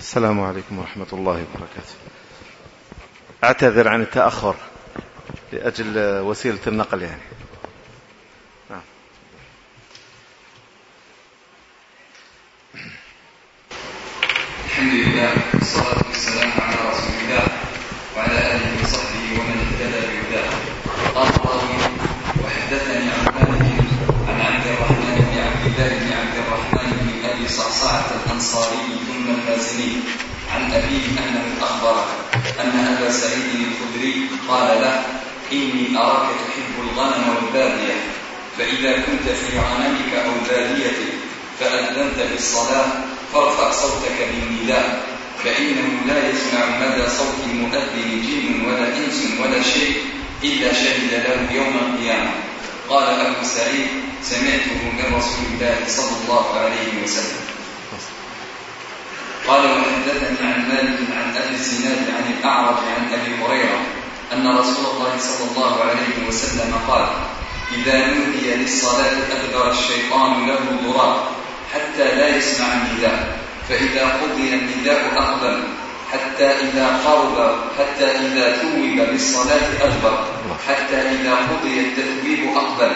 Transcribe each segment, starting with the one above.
السلام عليكم ورحمة الله وبركاته. أعتذر عن التأخر لأجل وسيلة النقل يعني. سعيد الخدري قال له إني أراك تحب الغنم والبادية فإذا كنت في غنمك أو باديتك فأذنت بالصلاة فارفع صوتك بالنداء فإنه لا يسمع مدى صوت المؤذن جن ولا إنس ولا شيء إلا شهد له يوم القيامة. قال أبو سعيد سمعته من رسول الله صلى الله عليه وسلم. قال وحدثني عن مالك عن أبي الزناد عن الأعرج عن أبي هريرة أن رسول الله صلى الله عليه وسلم قال إذا نودي للصلاة ادبر الشيطان له ضراب حتى لا يسمع النداء فإذا قضي النداء أقبل حتى إذا قرب حتى إذا توب بالصلاة أكبر حتى إذا قضي التثويب أقبل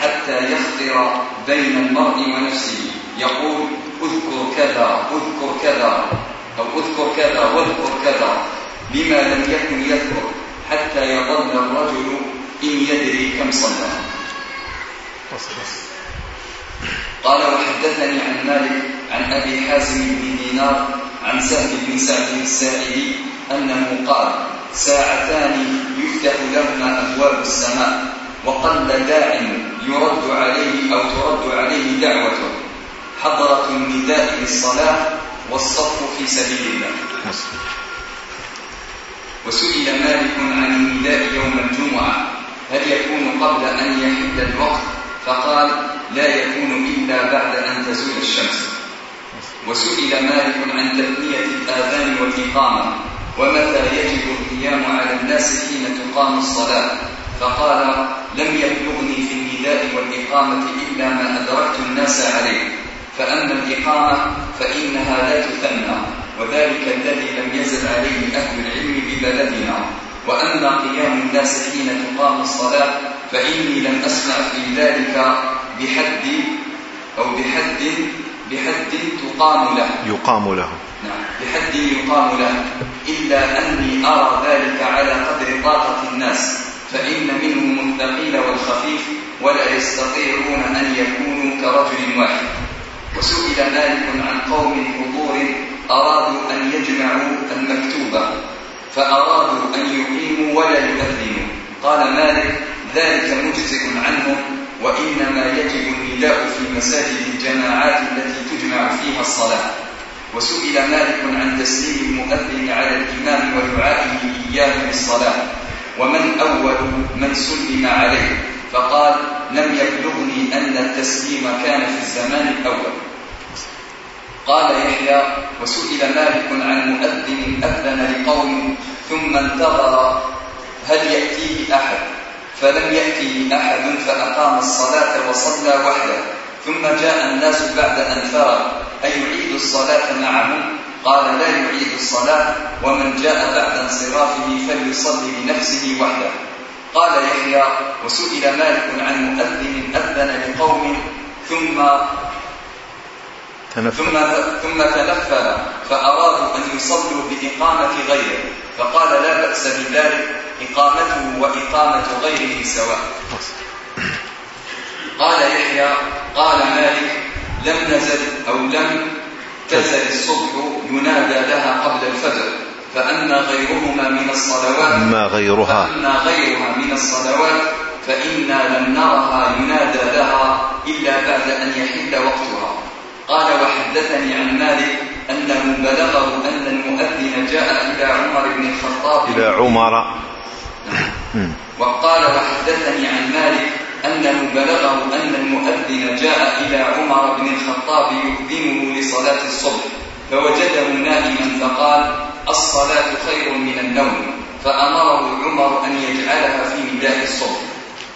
حتى يخطر بين المرء ونفسه يقول اذكر كذا اذكر كذا أو اذكر كذا واذكر كذا بما لم يكن يذكر حتى يظل الرجل إن يدري كم صلى قال وحدثني عن مالك عن أبي حازم بن دينار عن سهل بن سعد السائلي أنه قال ساعتان يفتح لهما أبواب السماء وقل داع يرد عليه أو ترد عليه دعوته. حضرة النداء للصلاة والصف في سبيل الله. وسئل مالك عن النداء يوم الجمعة هل يكون قبل أن يحد الوقت؟ فقال لا يكون إلا بعد أن تزول الشمس. وسئل مالك عن تثنية الآذان والإقامة ومتى يجب القيام على الناس حين تقام الصلاة؟ فقال لم يبلغني في النداء والإقامة إلا ما أدركت الناس عليه. فأما الإقامة فإنها لا تثنى وذلك الذي لم يزل عليه أهل العلم ببلدنا. وأما قيام الناس حين تقام الصلاة فإني لم أسمع في ذلك بحد أو بحد بحد تقام له. يقام له. نعم بحد يقام له. إلا أني أرى ذلك على قدر طاقة الناس فإن منهم الثقيل والخفيف ولا يستطيعون أن يكونوا كرجل واحد. وسئل مالك عن قوم حضور أرادوا أن يجمعوا المكتوبة فأرادوا أن يقيموا ولا يؤذنوا. قال مالك ذلك مجزئ عنهم وإنما يجب النداء في مساجد الجماعات التي تجمع فيها الصلاة. وسئل مالك عن تسليم المؤذن على الإمام ودعائه إياه بالصلاة ومن أول من سلم عليه. فقال لم يبلغني أن التسليم كان في الزمان الأول. قال يحيى وسئل مالك عن مؤذن أذن لقوم ثم انتظر هل يأتيه أحد؟ فلم يأتيه أحد فأقام الصلاة وصلى وحده. ثم جاء الناس بعد أن فرغ. أيعيد الصلاة معهم قال لا يعيد الصلاة ومن جاء بعد انصرافه فليصلي بنفسه وحده. قال يحيى وسئل مالك عن مؤذن أذن لقوم ثم تنفل. ثم ثم تنفل فأرادوا أن يصلوا بإقامة غيره فقال لا بأس بذلك إقامته وإقامة غيره سواء قال يحيى قال مالك لم نزل أو لم تزل الصبح ينادى لها قبل الفجر فأما غيرهما من الصلوات ما غيرها. فأما غيرها من الصلوات فإنا لم نرها ينادى لها إلا بعد أن يحل وقتها. قال وحدثني عن مالك أنه بلغه أن المؤذن جاء إلى عمر بن الخطاب. إلى عمر. وقال وحدثني عن مالك أنه بلغه أن المؤذن جاء إلى عمر بن الخطاب يؤذنه لصلاة الصبح. فوجده نائما فقال الصلاة خير من النوم. فأمره عمر أن يجعلها في نداء الصبح.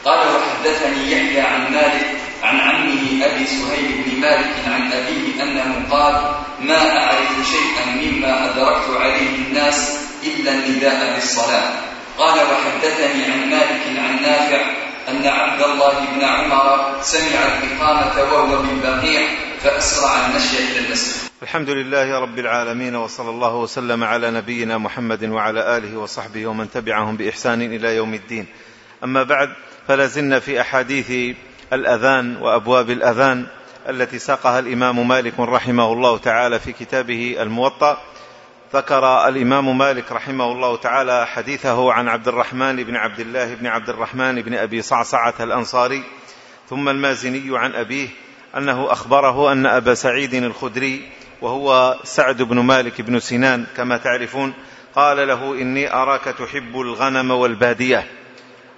قال وحدثني يحيى عن مالك عن عمه أبي سهيل بن مالك عن أبيه أنه قال ما أعرف شيئا مما أدركت عليه الناس إلا النداء بالصلاة. قال وحدثني عن مالك عن نافع أن عبد الله بن عمر سمع الإقامة وهو بالبقيع فأسرع المشي إلى المسجد. الحمد لله رب العالمين وصلى الله وسلم على نبينا محمد وعلى آله وصحبه ومن تبعهم بإحسان إلى يوم الدين. أما بعد فلازلنا في أحاديث الأذان وأبواب الأذان التي ساقها الإمام مالك رحمه الله تعالى في كتابه الموطأ. ذكر الإمام مالك رحمه الله تعالى حديثه عن عبد الرحمن بن عبد الله بن عبد الرحمن بن أبي صعصعة الأنصاري ثم المازني عن أبيه أنه أخبره أن أبا سعيد الخدري وهو سعد بن مالك بن سنان كما تعرفون قال له إني أراك تحب الغنم والبادية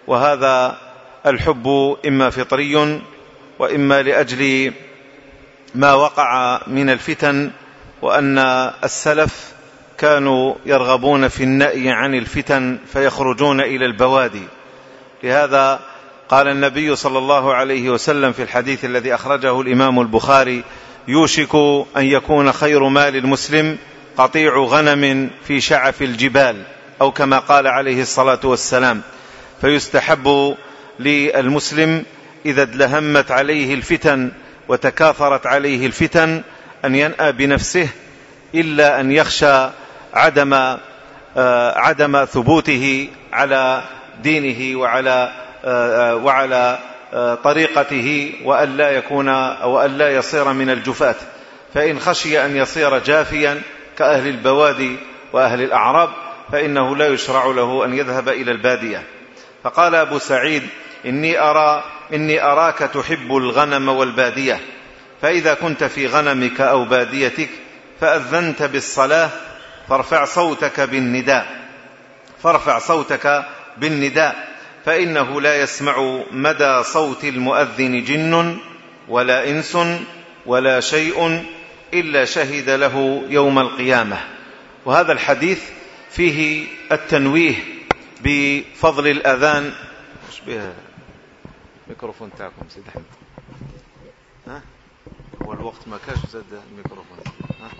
وهذا الحب إما فطري وإما لأجل ما وقع من الفتن وأن السلف كانوا يرغبون في النأي عن الفتن فيخرجون إلى البوادي. لهذا قال النبي صلى الله عليه وسلم في الحديث الذي أخرجه الإمام البخاري يوشك أن يكون خير مال المسلم قطيع غنم في شعف الجبال أو كما قال عليه الصلاة والسلام فيستحب للمسلم إذا ادلهمت عليه الفتن وتكاثرت عليه الفتن أن ينأى بنفسه إلا أن يخشى عدم آه، عدم ثبوته على دينه وعلى آه، وعلى آه، طريقته وأن لا يكون أو أن لا يصير من الجفاة. فإن خشي أن يصير جافيا كأهل البوادي وأهل الأعراب فإنه لا يشرع له أن يذهب إلى البادية. فقال أبو سعيد إني, أرى إني أراك تحب الغنم والبادية. فإذا كنت في غنمك أو باديتك فأذنت بالصلاة فارفع صوتك بالنداء. فارفع صوتك بالنداء. فإنه لا يسمع مدى صوت المؤذن جن ولا إنس ولا شيء إلا شهد له يوم القيامة. وهذا الحديث فيه التنويه بفضل الأذان. مش بها؟ الميكروفون تاعكم سيد أحمد. ها؟ هو الوقت ما كاش زاد الميكروفون. ها؟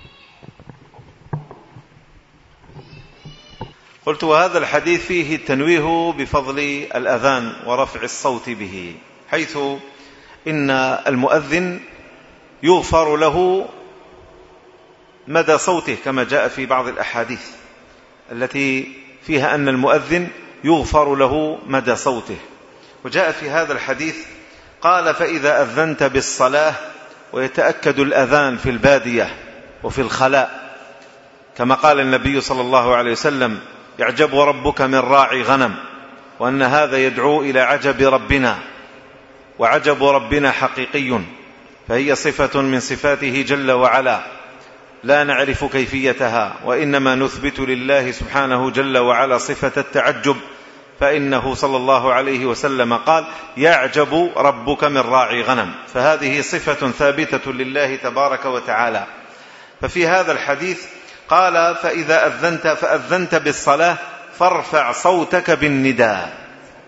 قلت وهذا الحديث فيه التنويه بفضل الأذان ورفع الصوت به حيث إن المؤذن يغفر له مدى صوته كما جاء في بعض الأحاديث التي فيها أن المؤذن يغفر له مدى صوته. وجاء في هذا الحديث قال فإذا أذنت بالصلاة ويتأكد الأذان في البادية وفي الخلاء كما قال النبي صلى الله عليه وسلم يعجب ربك من راعي غنم وأن هذا يدعو إلى عجب ربنا وعجب ربنا حقيقي فهي صفة من صفاته جل وعلا. لا نعرف كيفيتها وإنما نثبت لله سبحانه جل وعلا صفة التعجب فإنه صلى الله عليه وسلم قال يعجب ربك من راعي غنم. فهذه صفة ثابتة لله تبارك وتعالى. ففي هذا الحديث قال فإذا أذنت فأذنت بالصلاة فارفع صوتك بالنداء.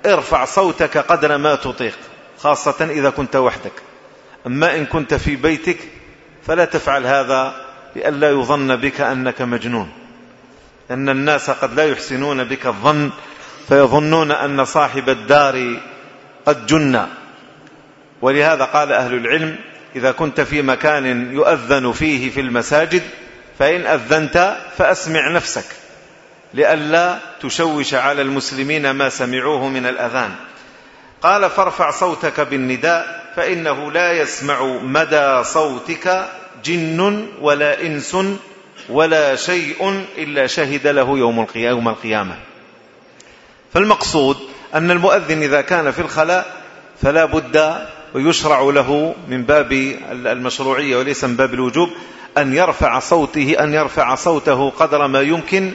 ارفع صوتك قدر ما تطيق خاصة إذا كنت وحدك. أما إن كنت في بيتك فلا تفعل هذا لئلا يظن بك أنك مجنون. أن الناس قد لا يحسنون بك الظن فيظنون أن صاحب الدار قد جن. ولهذا قال أهل العلم إذا كنت في مكان يؤذن فيه في المساجد فإن أذنت فأسمع نفسك لئلا تشوش على المسلمين ما سمعوه من الأذان. قال فارفع صوتك بالنداء فإنه لا يسمع مدى صوتك جن ولا إنس ولا شيء إلا شهد له يوم القيامة. فالمقصود أن المؤذن إذا كان في الخلاء فلا بد ويشرع له من باب المشروعية وليس من باب الوجوب أن يرفع صوته أن يرفع صوته قدر ما يمكن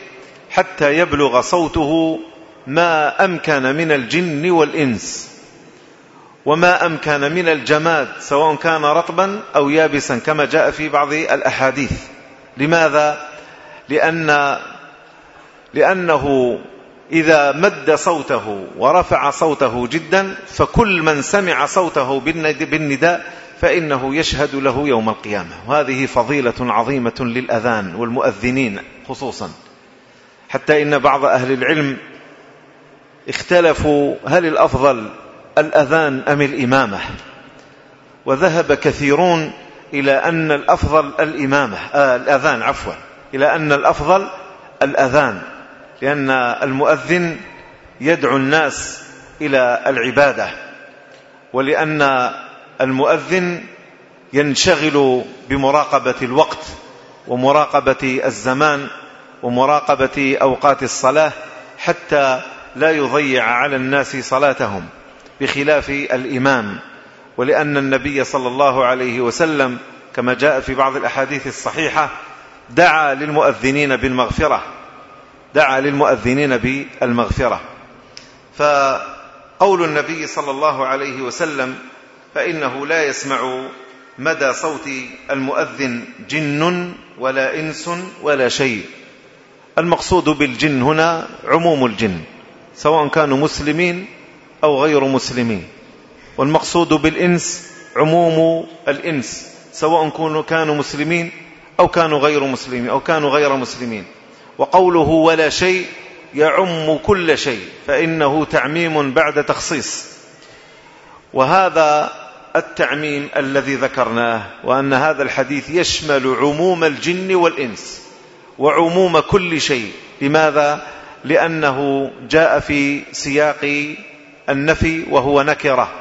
حتى يبلغ صوته ما أمكن من الجن والإنس وما أمكن من الجماد سواء كان رطبا أو يابسا كما جاء في بعض الأحاديث لماذا؟ لأن لأنه إذا مد صوته ورفع صوته جدا فكل من سمع صوته بالنداء فإنه يشهد له يوم القيامة. وهذه فضيلة عظيمة للأذان والمؤذنين خصوصا. حتى إن بعض أهل العلم اختلفوا هل الأفضل الأذان أم الإمامة. وذهب كثيرون إلى أن الأفضل الإمامة آه، الأذان عفوا إلى أن الأفضل الأذان. لأن المؤذن يدعو الناس إلى العبادة. ولأن المؤذن ينشغل بمراقبة الوقت ومراقبة الزمان ومراقبة أوقات الصلاة حتى لا يضيع على الناس صلاتهم بخلاف الإمام. ولأن النبي صلى الله عليه وسلم كما جاء في بعض الأحاديث الصحيحة دعا للمؤذنين بالمغفرة. دعا للمؤذنين بالمغفرة. فقول النبي صلى الله عليه وسلم فإنه لا يسمع مدى صوت المؤذن جن ولا إنس ولا شيء. المقصود بالجن هنا عموم الجن سواء كانوا مسلمين أو غير مسلمين. والمقصود بالإنس عموم الإنس سواء كانوا مسلمين أو كانوا غير مسلمين أو كانوا غير مسلمين. وقوله ولا شيء يعم كل شيء فإنه تعميم بعد تخصيص. وهذا التعميم الذي ذكرناه وأن هذا الحديث يشمل عموم الجن والإنس وعموم كل شيء. لماذا؟ لأنه جاء في سياق النفي وهو نكرة.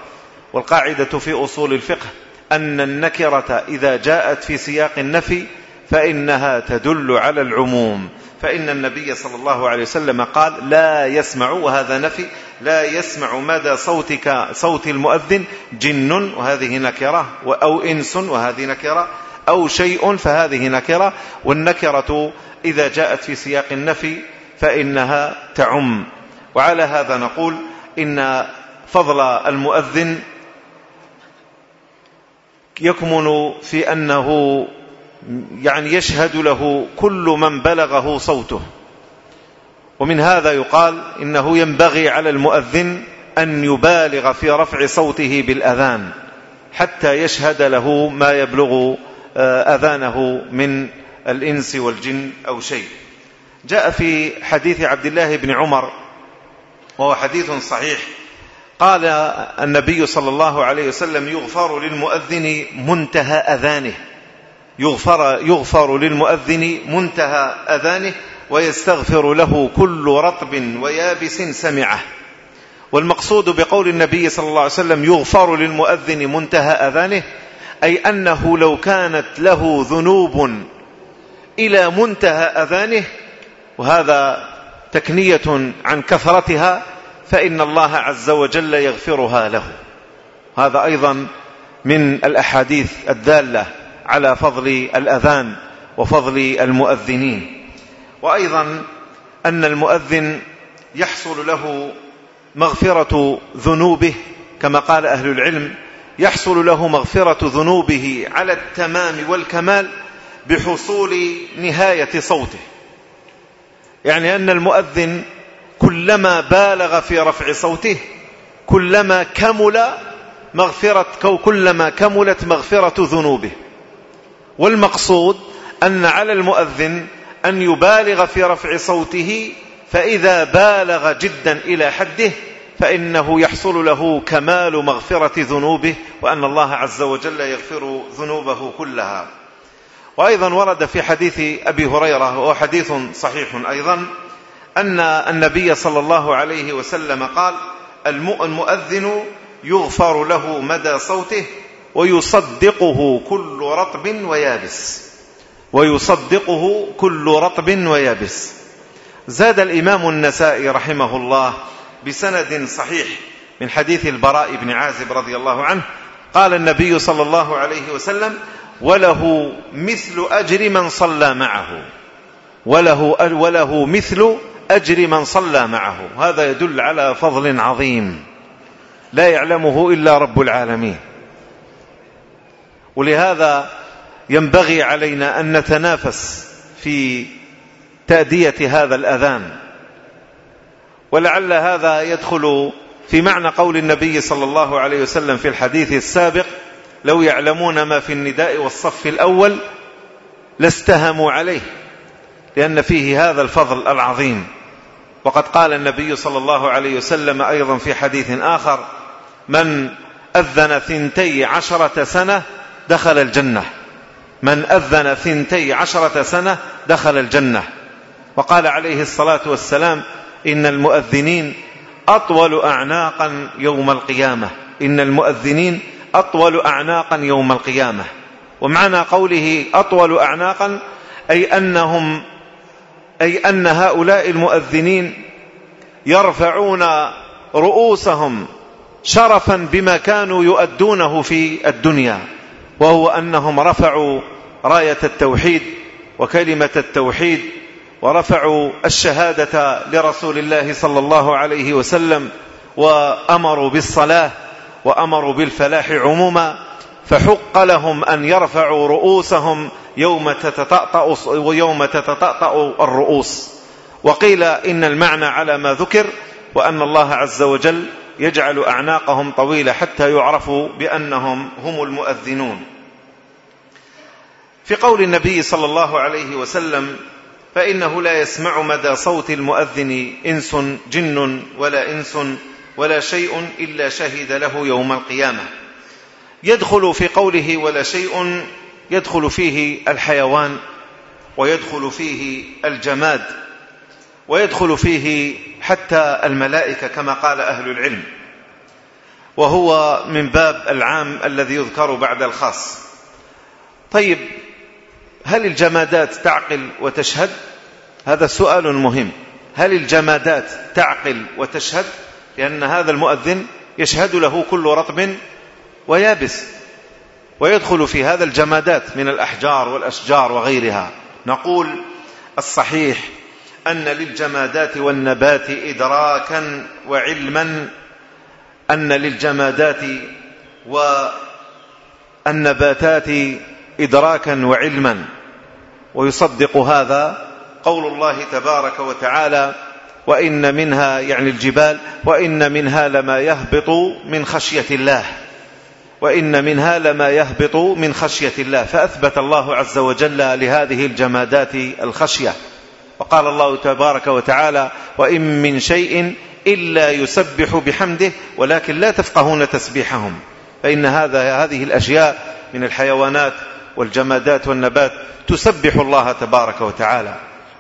والقاعدة في أصول الفقه أن النكرة إذا جاءت في سياق النفي فإنها تدل على العموم. فإن النبي صلى الله عليه وسلم قال لا يسمع وهذا نفي لا يسمع مدى صوتك صوت المؤذن جن وهذه نكرة أو إنس وهذه نكرة أو شيء فهذه نكرة. والنكرة إذا جاءت في سياق النفي فإنها تعم. وعلى هذا نقول إن فضل المؤذن يكمن في أنه يعني يشهد له كل من بلغه صوته. ومن هذا يقال إنه ينبغي على المؤذن أن يبالغ في رفع صوته بالأذان حتى يشهد له ما يبلغ آه، أذانه من الإنس والجن أو شيء. جاء في حديث عبد الله بن عمر وهو حديث صحيح. قال النبي صلى الله عليه وسلم يغفر للمؤذن منتهى أذانه. يغفر, يغفر للمؤذن منتهى أذانه ويستغفر له كل رطب ويابس سمعه. والمقصود بقول النبي صلى الله عليه وسلم يغفر للمؤذن منتهى أذانه أي أنه لو كانت له ذنوب إلى منتهى أذانه وهذا تكنية عن كثرتها فإن الله عز وجل يغفرها له. هذا أيضا من الأحاديث الدالة على فضل الأذان وفضل المؤذنين. وأيضا أن المؤذن يحصل له مغفرة ذنوبه كما قال أهل العلم يحصل له مغفرة ذنوبه على التمام والكمال بحصول نهاية صوته. يعني أن المؤذن كلما بالغ في رفع صوته كلما كمل مغفرة كلما كملت مغفرة ذنوبه. والمقصود أن على المؤذن أن يبالغ في رفع صوته فإذا بالغ جدا إلى حده فإنه يحصل له كمال مغفرة ذنوبه وأن الله عز وجل يغفر ذنوبه كلها. وأيضا ورد في حديث أبي هريرة وهو حديث صحيح أيضا أن النبي صلى الله عليه وسلم قال المؤذن يغفر له مدى صوته ويصدقه كل رطب ويابس. ويصدقه كل رطب ويابس. زاد الإمام النسائي رحمه الله بسند صحيح من حديث البراء بن عازب رضي الله عنه. قال النبي صلى الله عليه وسلم وله مثل أجر من صلى معه. وله, وله مثل أجر من صلى معه. هذا يدل على فضل عظيم. لا يعلمه إلا رب العالمين. ولهذا ينبغي علينا أن نتنافس في تأدية هذا الأذان. ولعل هذا يدخل في معنى قول النبي صلى الله عليه وسلم في الحديث السابق لو يعلمون ما في النداء والصف الأول لاستهموا عليه لأن فيه هذا الفضل العظيم. وقد قال النبي صلى الله عليه وسلم أيضا في حديث آخر من أذن ثنتي عشرة سنة دخل الجنة. من أذن ثنتي عشرة سنة دخل الجنة. وقال عليه الصلاة والسلام إن المؤذنين أطول أعناقا يوم القيامة. إن المؤذنين أطول أعناقا يوم القيامة. ومعنى قوله أطول أعناقا أي أنهم أي أن هؤلاء المؤذنين يرفعون رؤوسهم شرفا بما كانوا يؤدونه في الدنيا. وهو أنهم رفعوا راية التوحيد وكلمة التوحيد ورفعوا الشهادة لرسول الله صلى الله عليه وسلم وأمروا بالصلاة وأمروا بالفلاح عموما فحق لهم أن يرفعوا رؤوسهم يوم تتطأطأ, ويوم تتطأطأ الرؤوس. وقيل إن المعنى على ما ذكر وأن الله عز وجل يجعل أعناقهم طويلة حتى يعرفوا بأنهم هم المؤذنون. في قول النبي صلى الله عليه وسلم فإنه لا يسمع مدى صوت المؤذن إنس جن ولا إنس ولا شيء إلا شهد له يوم القيامة. يدخل في قوله ولا شيء يدخل فيه الحيوان ويدخل فيه الجماد. ويدخل فيه حتى الملائكة كما قال أهل العلم. وهو من باب العام الذي يذكر بعد الخاص. طيب هل الجمادات تعقل وتشهد؟ هذا سؤال مهم. هل الجمادات تعقل وتشهد؟ لأن هذا المؤذن يشهد له كل رطب ويابس. ويدخل في هذا الجمادات من الأحجار والأشجار وغيرها. نقول الصحيح أن للجمادات والنبات إدراكا وعلما أن للجمادات والنباتات إدراكا وعلما. ويصدق هذا قول الله تبارك وتعالى وإن منها يعني الجبال وإن منها لما يهبط من خشية الله. وإن منها لما يهبط من خشية الله. فأثبت الله عز وجل لهذه الجمادات الخشية. وقال الله تبارك وتعالى وإن من شيء إلا يسبح بحمده ولكن لا تفقهون تسبيحهم فإن هذا هذه الأشياء من الحيوانات والجمادات والنبات تسبح الله تبارك وتعالى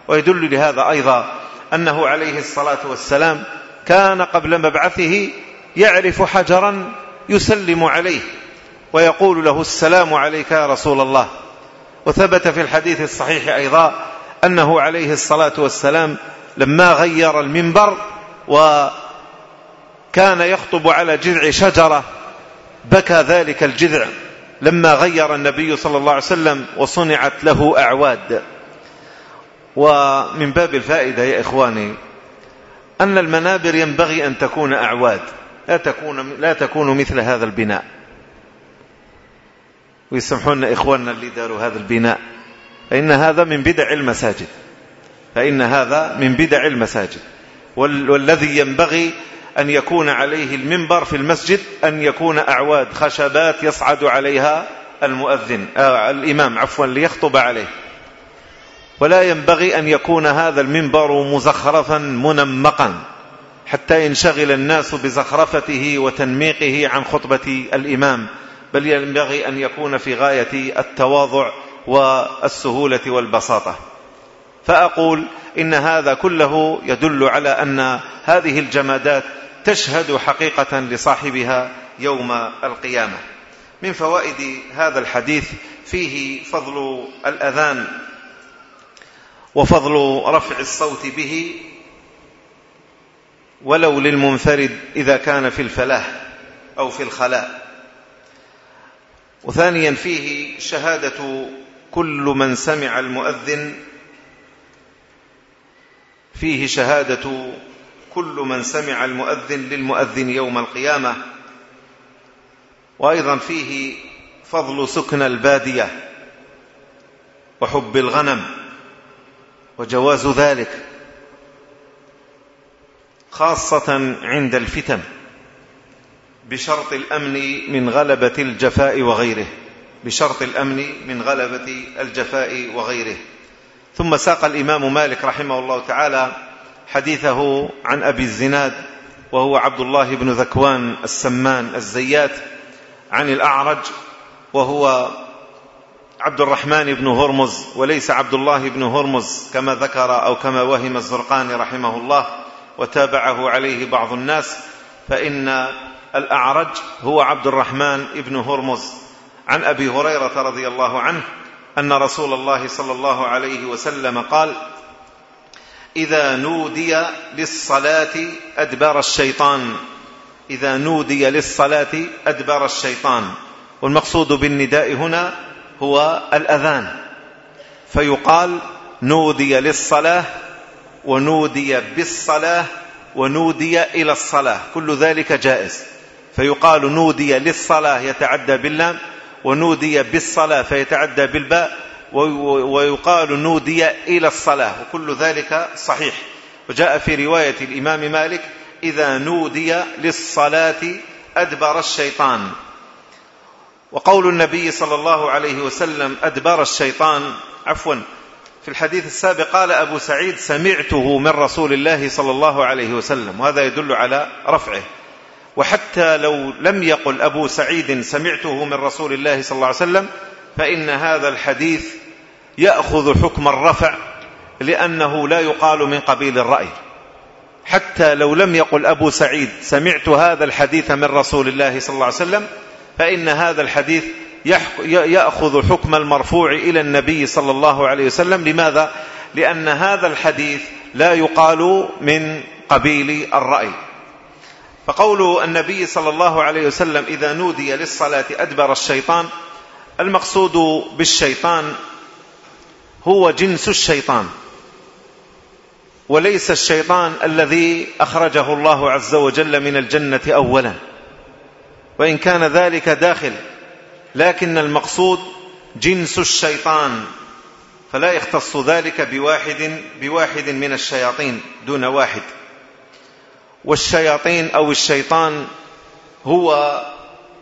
ويدل لهذا أيضا أنه عليه الصلاة والسلام كان قبل مبعثه يعرف حجرا يسلم عليه ويقول له السلام عليك يا رسول الله وثبت في الحديث الصحيح أيضا أنه عليه الصلاة والسلام لما غير المنبر وكان يخطب على جذع شجرة بكى ذلك الجذع لما غير النبي صلى الله عليه وسلم وصنعت له أعواد. ومن باب الفائدة يا إخواني أن المنابر ينبغي أن تكون أعواد لا تكون, لا تكون مثل هذا البناء. ويسمحون إخواننا اللي داروا هذا البناء. فإن هذا من بدع المساجد. فإن هذا من بدع المساجد. والذي ينبغي أن يكون عليه المنبر في المسجد أن يكون أعواد خشبات يصعد عليها المؤذن آه، الإمام عفوا ليخطب عليه. ولا ينبغي أن يكون هذا المنبر مزخرفا منمقا حتى ينشغل الناس بزخرفته وتنميقه عن خطبة الإمام. بل ينبغي أن يكون في غاية التواضع والسهولة والبساطة. فأقول إن هذا كله يدل على أن هذه الجمادات تشهد حقيقة لصاحبها يوم القيامة. من فوائد هذا الحديث فيه فضل الأذان وفضل رفع الصوت به ولو للمنفرد إذا كان في الفلاح أو في الخلاء. وثانيا فيه شهادة كل من سمع المؤذن فيه شهادة كل من سمع المؤذن للمؤذن يوم القيامة. وأيضا فيه فضل سكن البادية وحب الغنم وجواز ذلك خاصة عند الفتن بشرط الأمن من غلبة الجفاء وغيره. بشرط الأمن من غلبة الجفاء وغيره. ثم ساق الإمام مالك رحمه الله تعالى حديثه عن أبي الزناد وهو عبد الله بن ذكوان السمان الزيات عن الأعرج وهو عبد الرحمن بن هرمز وليس عبد الله بن هرمز كما ذكر أو كما وهم الزرقاني رحمه الله وتابعه عليه بعض الناس فإن الأعرج هو عبد الرحمن بن هرمز. عن أبي هريرة رضي الله عنه أن رسول الله صلى الله عليه وسلم قال إذا نودي للصلاة أدبار الشيطان. إذا نودي للصلاة أدبار الشيطان. والمقصود بالنداء هنا هو الأذان. فيقال نودي للصلاة ونودي بالصلاة ونودي إلى الصلاة. كل ذلك جائز. فيقال نودي للصلاة. يتعدى باللام. ونودي بالصلاة فيتعدى بالباء ويقال نودي إلى الصلاة وكل ذلك صحيح. وجاء في رواية الإمام مالك إذا نودي للصلاة أدبر الشيطان. وقول النبي صلى الله عليه وسلم أدبر الشيطان عفوا في الحديث السابق قال أبو سعيد سمعته من رسول الله صلى الله عليه وسلم وهذا يدل على رفعه. وحتى لو لم يقل أبو سعيد سمعته من رسول الله صلى الله عليه وسلم فإن هذا الحديث يأخذ حكم الرفع لأنه لا يقال من قبيل الرأي. حتى لو لم يقل أبو سعيد سمعت هذا الحديث من رسول الله صلى الله عليه وسلم فإن هذا الحديث يأخذ حكم المرفوع إلى النبي صلى الله عليه وسلم. لماذا؟ لأن هذا الحديث لا يقال من قبيل الرأي. فقول النبي صلى الله عليه وسلم إذا نودي للصلاة أدبر الشيطان المقصود بالشيطان هو جنس الشيطان وليس الشيطان الذي أخرجه الله عز وجل من الجنة أولا وإن كان ذلك داخل لكن المقصود جنس الشيطان فلا يختص ذلك بواحد بواحد من الشياطين دون واحد. والشياطين أو الشيطان هو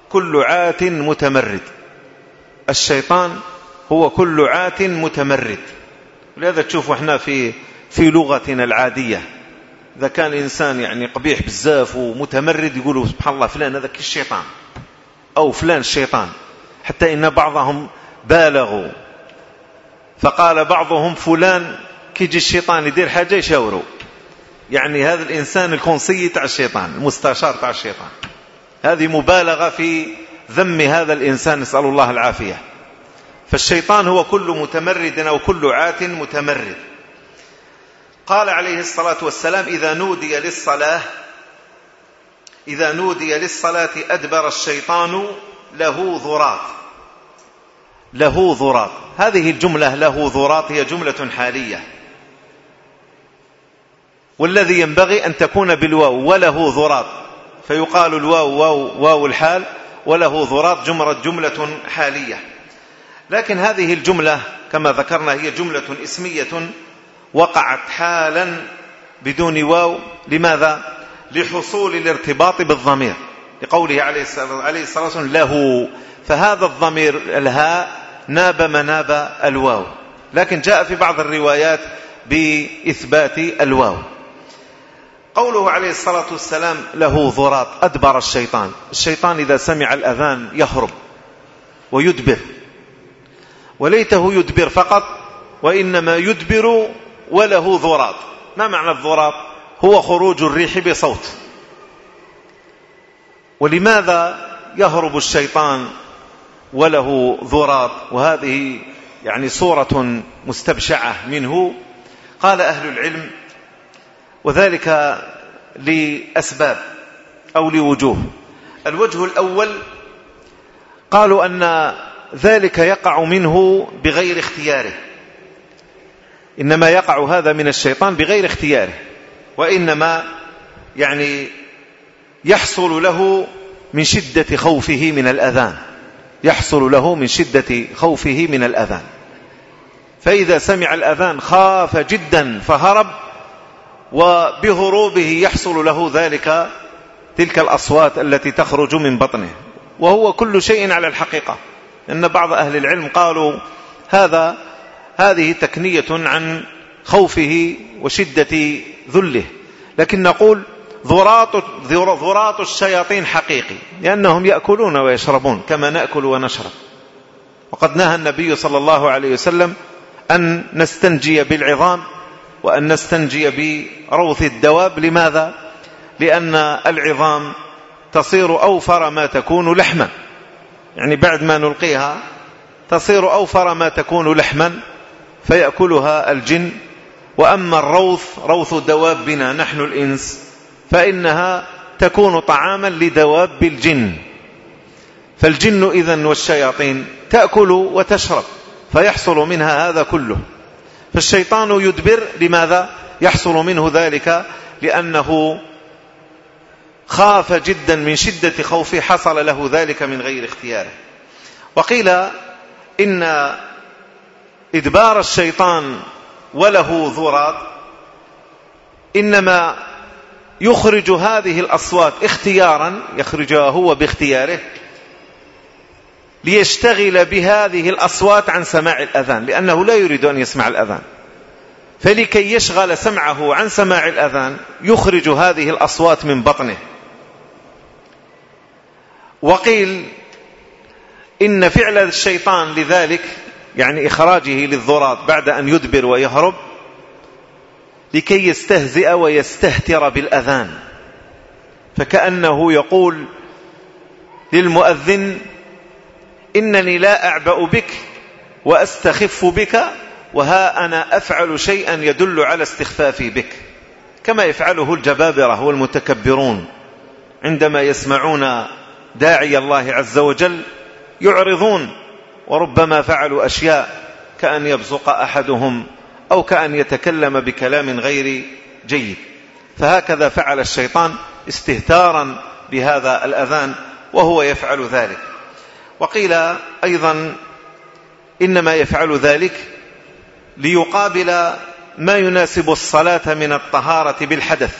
كل عات متمرد. الشيطان هو كل عات متمرد. لهذا تشوفوا إحنا في في لغتنا العادية. إذا كان إنسان يعني قبيح بزاف ومتمرد يقولوا سبحان الله فلان هذا الشيطان أو فلان الشيطان حتى إن بعضهم بالغوا. فقال بعضهم فلان كيجي الشيطان يدير حاجة يشاوروا. يعني هذا الإنسان الكونسي تاع الشيطان المستشار تاع الشيطان هذه مبالغة في ذم هذا الإنسان نسأل الله العافية. فالشيطان هو كل متمرد أو كل عات متمرد. قال عليه الصلاة والسلام إذا نودي للصلاة إذا نودي للصلاة أدبر الشيطان له ذرات له ذرات هذه الجملة له ذرات هي جملة حالية. والذي ينبغي أن تكون بالواو وله ضراب فيقال الواو واو, واو الحال وله ضراب جمرة جملة حالية. لكن هذه الجملة كما ذكرنا هي جملة اسمية وقعت حالا بدون واو. لماذا؟ لحصول الارتباط بالضمير. لقوله عليه الصلاة والسلام له. فهذا الضمير الهاء ناب مناب الواو. لكن جاء في بعض الروايات بإثبات الواو. قوله عليه الصلاة والسلام له ذرات أدبر الشيطان. الشيطان إذا سمع الأذان يهرب ويدبر. وليته يدبر فقط وإنما يدبر وله ذرات. ما معنى الذرات؟ هو خروج الريح بصوت. ولماذا يهرب الشيطان وله ذرات؟ وهذه يعني صورة مستبشعة منه. قال أهل العلم وذلك لأسباب أو لوجوه. الوجه الأول قالوا أن ذلك يقع منه بغير اختياره. إنما يقع هذا من الشيطان بغير اختياره. وإنما يعني يحصل له من شدة خوفه من الأذان. يحصل له من شدة خوفه من الأذان. فإذا سمع الأذان خاف جدا فهرب وبهروبه يحصل له ذلك تلك الأصوات التي تخرج من بطنه. وهو كل شيء على الحقيقة. إن بعض أهل العلم قالوا هذا هذه تكنية عن خوفه وشدة ذله. لكن نقول ذرات, ذراط الشياطين حقيقي. لأنهم يأكلون ويشربون كما نأكل ونشرب. وقد نهى النبي صلى الله عليه وسلم أن نستنجي بالعظام وأن نستنجي بروث الدواب. لماذا؟ لأن العظام تصير أوفر ما تكون لحما. يعني بعد ما نلقيها تصير أوفر ما تكون لحما فيأكلها الجن. وأما الروث روث دوابنا نحن الإنس فإنها تكون طعاما لدواب الجن. فالجن إذن والشياطين تأكل وتشرب فيحصل منها هذا كله. فالشيطان يدبر لماذا يحصل منه ذلك؟ لأنه خاف جدا من شدة خوفه حصل له ذلك من غير اختياره. وقيل إن إدبار الشيطان وله ذرات إنما يخرج هذه الأصوات اختيارا يخرجها هو باختياره. ليشتغل بهذه الأصوات عن سماع الأذان لأنه لا يريد أن يسمع الأذان. فلكي يشغل سمعه عن سماع الأذان يخرج هذه الأصوات من بطنه. وقيل إن فعل الشيطان لذلك يعني إخراجه للذرات بعد أن يدبر ويهرب لكي يستهزئ ويستهتر بالأذان. فكأنه يقول للمؤذن إنني لا أعبأ بك وأستخف بك وها أنا أفعل شيئا يدل على استخفافي بك. كما يفعله الجبابرة والمتكبرون. عندما يسمعون داعي الله عز وجل يعرضون وربما فعلوا أشياء كأن يبزق أحدهم أو كأن يتكلم بكلام غير جيد. فهكذا فعل الشيطان استهتارا بهذا الأذان وهو يفعل ذلك. وقيل أيضا إنما يفعل ذلك ليقابل ما يناسب الصلاة من الطهارة بالحدث.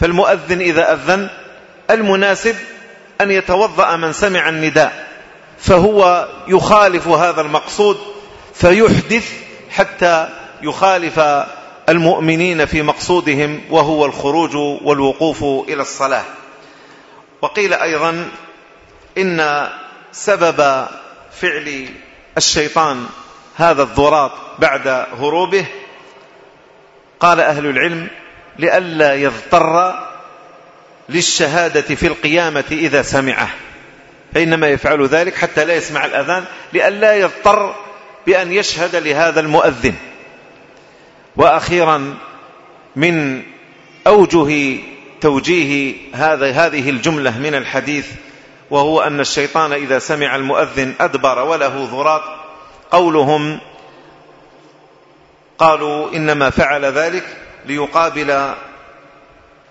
فالمؤذن إذا أذن المناسب أن يتوضأ من سمع النداء فهو يخالف هذا المقصود فيحدث حتى يخالف المؤمنين في مقصودهم وهو الخروج والوقوف إلى الصلاة. وقيل أيضا إن سبب فعل الشيطان هذا الضراط بعد هروبه. قال أهل العلم لئلا يضطر للشهادة في القيامة إذا سمعه. فإنما يفعل ذلك حتى لا يسمع الأذان لئلا يضطر بأن يشهد لهذا المؤذن. وأخيرا من أوجه توجيه هذه الجملة من الحديث وهو أن الشيطان إذا سمع المؤذن أدبر وله ذرات قولهم قالوا إنما فعل ذلك ليقابل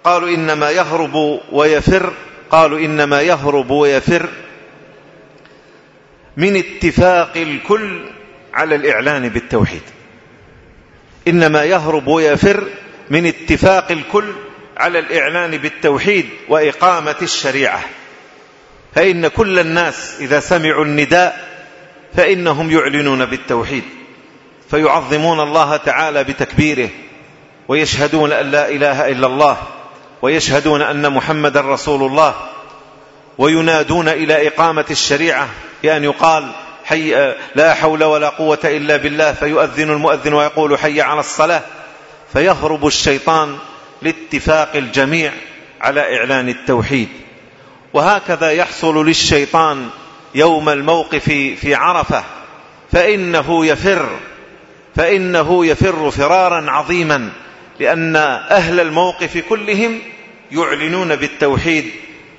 قالوا إنما يهرب ويفر قالوا إنما يهرب ويفر من اتفاق الكل على الإعلان بالتوحيد إنما يهرب ويفر من اتفاق الكل على الإعلان بالتوحيد وإقامة الشريعة فإن كل الناس إذا سمعوا النداء فإنهم يعلنون بالتوحيد فيعظمون الله تعالى بتكبيره ويشهدون أن لا إله إلا الله ويشهدون أن محمد رسول الله وينادون إلى إقامة الشريعة بأن يقال حي لا حول ولا قوة إلا بالله فيؤذن المؤذن ويقول حي على الصلاة فيهرب الشيطان لاتفاق الجميع على إعلان التوحيد وهكذا يحصل للشيطان يوم الموقف في عرفة فإنه يفر فإنه يفر فرارا عظيما لأن أهل الموقف كلهم يعلنون بالتوحيد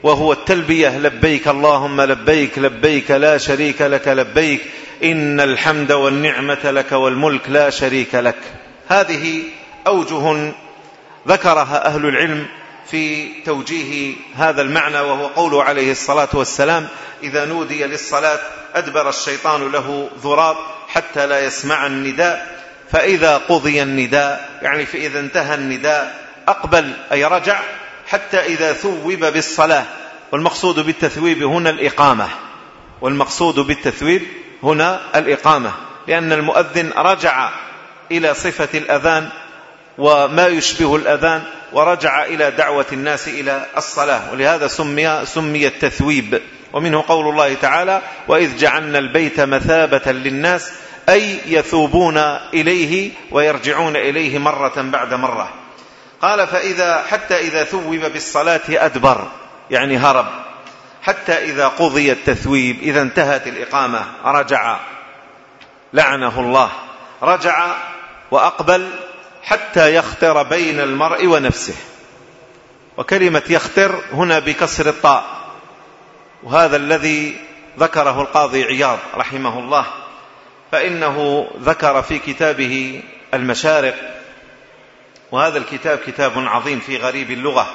وهو التلبية لبيك اللهم لبيك لبيك لا شريك لك لبيك إن الحمد والنعمة لك والملك لا شريك لك. هذه أوجه ذكرها أهل العلم في توجيه هذا المعنى وهو قوله عليه الصلاة والسلام إذا نودي للصلاة أدبر الشيطان له ذراب حتى لا يسمع النداء فإذا قضي النداء يعني فإذا انتهى النداء أقبل أي رجع حتى إذا ثوب بالصلاة والمقصود بالتثويب هنا الإقامة والمقصود بالتثويب هنا الإقامة لأن المؤذن رجع إلى صفة الأذان وما يشبه الأذان ورجع إلى دعوة الناس إلى الصلاة ولهذا سمي, سمي التثويب. ومنه قول الله تعالى وإذ جعلنا البيت مثابة للناس أي يثوبون إليه ويرجعون إليه مرة بعد مرة. قال فإذا حتى إذا ثوب بالصلاة أدبر يعني هرب. حتى إذا قضي التثويب إذا انتهت الإقامة رجع. لعنه الله. رجع وأقبل حتى يختر بين المرء ونفسه. وكلمة يختر هنا بكسر الطاء. وهذا الذي ذكره القاضي عياض رحمه الله. فإنه ذكر في كتابه المشارق. وهذا الكتاب كتاب عظيم في غريب اللغة.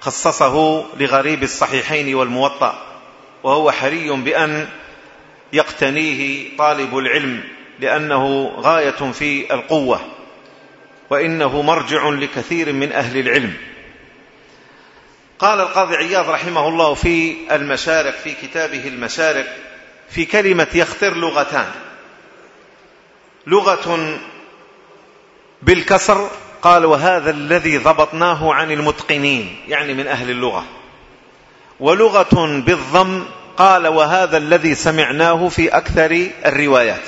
خصصه لغريب الصحيحين والموطأ. وهو حري بأن يقتنيه طالب العلم لأنه غاية في القوة. وإنه مرجع لكثير من أهل العلم. قال القاضي عياض رحمه الله في المشارق في كتابه المشارق في كلمة يخطر لغتان. لغة بالكسر قال وهذا الذي ضبطناه عن المتقنين يعني من أهل اللغة. ولغة بالضم قال وهذا الذي سمعناه في أكثر الروايات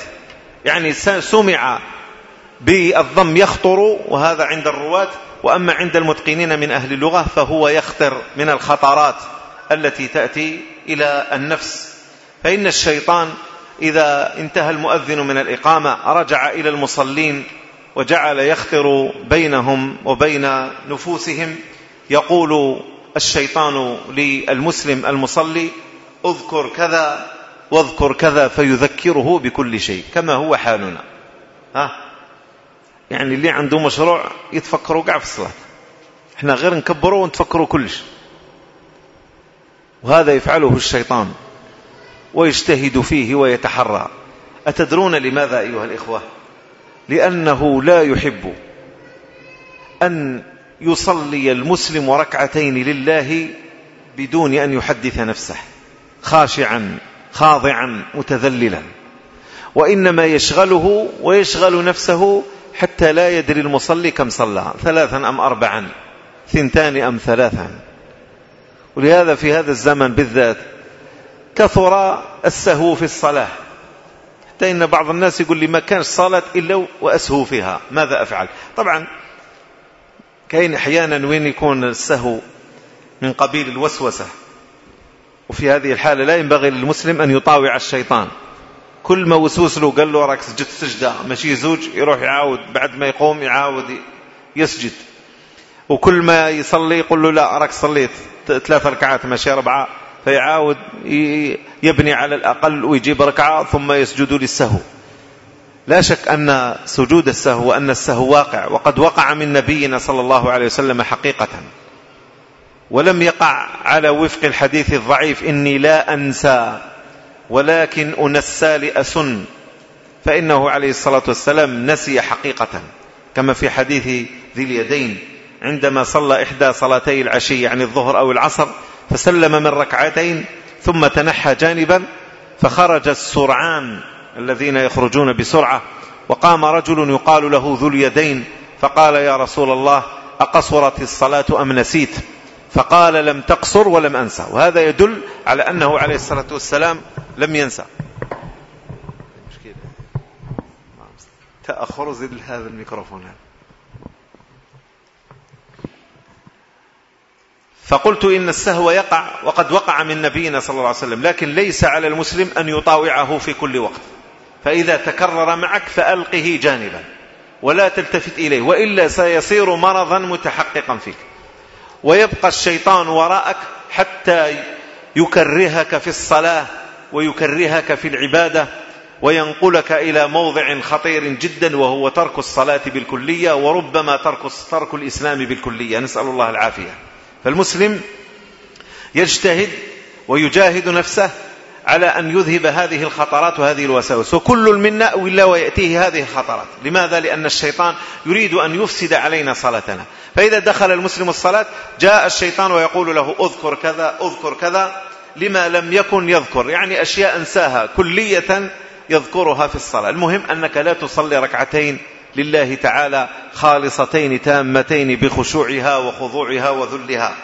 يعني سمع بالضم يخطر وهذا عند الرواة وأما عند المتقنين من أهل اللغة فهو يخطر من الخطرات التي تأتي إلى النفس. فإن الشيطان إذا انتهى المؤذن من الإقامة رجع إلى المصلين وجعل يخطر بينهم وبين نفوسهم يقول الشيطان للمسلم المصلي اذكر كذا واذكر كذا فيذكره بكل شيء كما هو حالنا. ها؟ يعني اللي عنده مشروع يتفكروا كاع في الصلاة. إحنا غير نكبروا ونتفكروا كلش. وهذا يفعله الشيطان. ويجتهد فيه ويتحرى. أتدرون لماذا أيها الإخوة؟ لأنه لا يحب أن يصلي المسلم ركعتين لله بدون أن يحدث نفسه. خاشعا خاضعا متذللا. وإنما يشغله ويشغل نفسه حتى لا يدري المصلي كم صلى. ثلاثا أم أربعا. ثنتان أم ثلاثا. ولهذا في هذا الزمن بالذات كثر السهو في الصلاة. حتى إن بعض الناس يقول لي ما كانش صلاة إلا وأسهو فيها. ماذا أفعل؟ طبعا كاين أحيانا وين يكون السهو من قبيل الوسوسة. وفي هذه الحالة لا ينبغي للمسلم أن يطاوع الشيطان. كل ما وسوس له قال له راك سجدت سجدة ماشي زوج يروح يعاود بعد ما يقوم يعاود يسجد. وكل ما يصلي يقول له لا راك صليت ثلاث ركعات ماشي أربعة فيعاود يبني على الأقل ويجيب ركعة ثم يسجد للسهو. لا شك أن سجود السهو وأن السهو واقع وقد وقع من نبينا صلى الله عليه وسلم حقيقة. ولم يقع على وفق الحديث الضعيف إني لا أنسى ولكن أنسى لأسن فإنه عليه الصلاة والسلام نسي حقيقة كما في حديث ذي اليدين عندما صلى إحدى صلاتي العشي يعني الظهر أو العصر فسلم من ركعتين ثم تنحى جانبا فخرج السرعان الذين يخرجون بسرعة وقام رجل يقال له ذو اليدين فقال يا رسول الله أقصرت الصلاة أم نسيت؟ فقال لم تقصر ولم أنسى وهذا يدل على أنه عليه الصلاة والسلام لم ينسى. تأخر زد هذا الميكروفون هذا فقلت إن السهو يقع وقد وقع من نبينا صلى الله عليه وسلم لكن ليس على المسلم أن يطاوعه في كل وقت. فإذا تكرر معك فألقه جانبا ولا تلتفت إليه وإلا سيصير مرضا متحققا فيك. ويبقى الشيطان وراءك حتى يكرهك في الصلاة ويكرهك في العبادة وينقلك إلى موضع خطير جدا وهو ترك الصلاة بالكلية وربما ترك ترك الإسلام بالكلية. نسأل الله العافية. فالمسلم يجتهد ويجاهد نفسه على أن يذهب هذه الخطرات وهذه الوساوس. وكل منا ولا ويأتيه هذه الخطرات. لماذا؟ لأن الشيطان يريد أن يفسد علينا صلاتنا. فإذا دخل المسلم الصلاة جاء الشيطان ويقول له أذكر كذا أذكر كذا لما لم يكن يذكر. يعني أشياء أنساها كلية يذكرها في الصلاة. المهم أنك لا تصلي ركعتين لله تعالى خالصتين تامتين بخشوعها وخضوعها وذلها.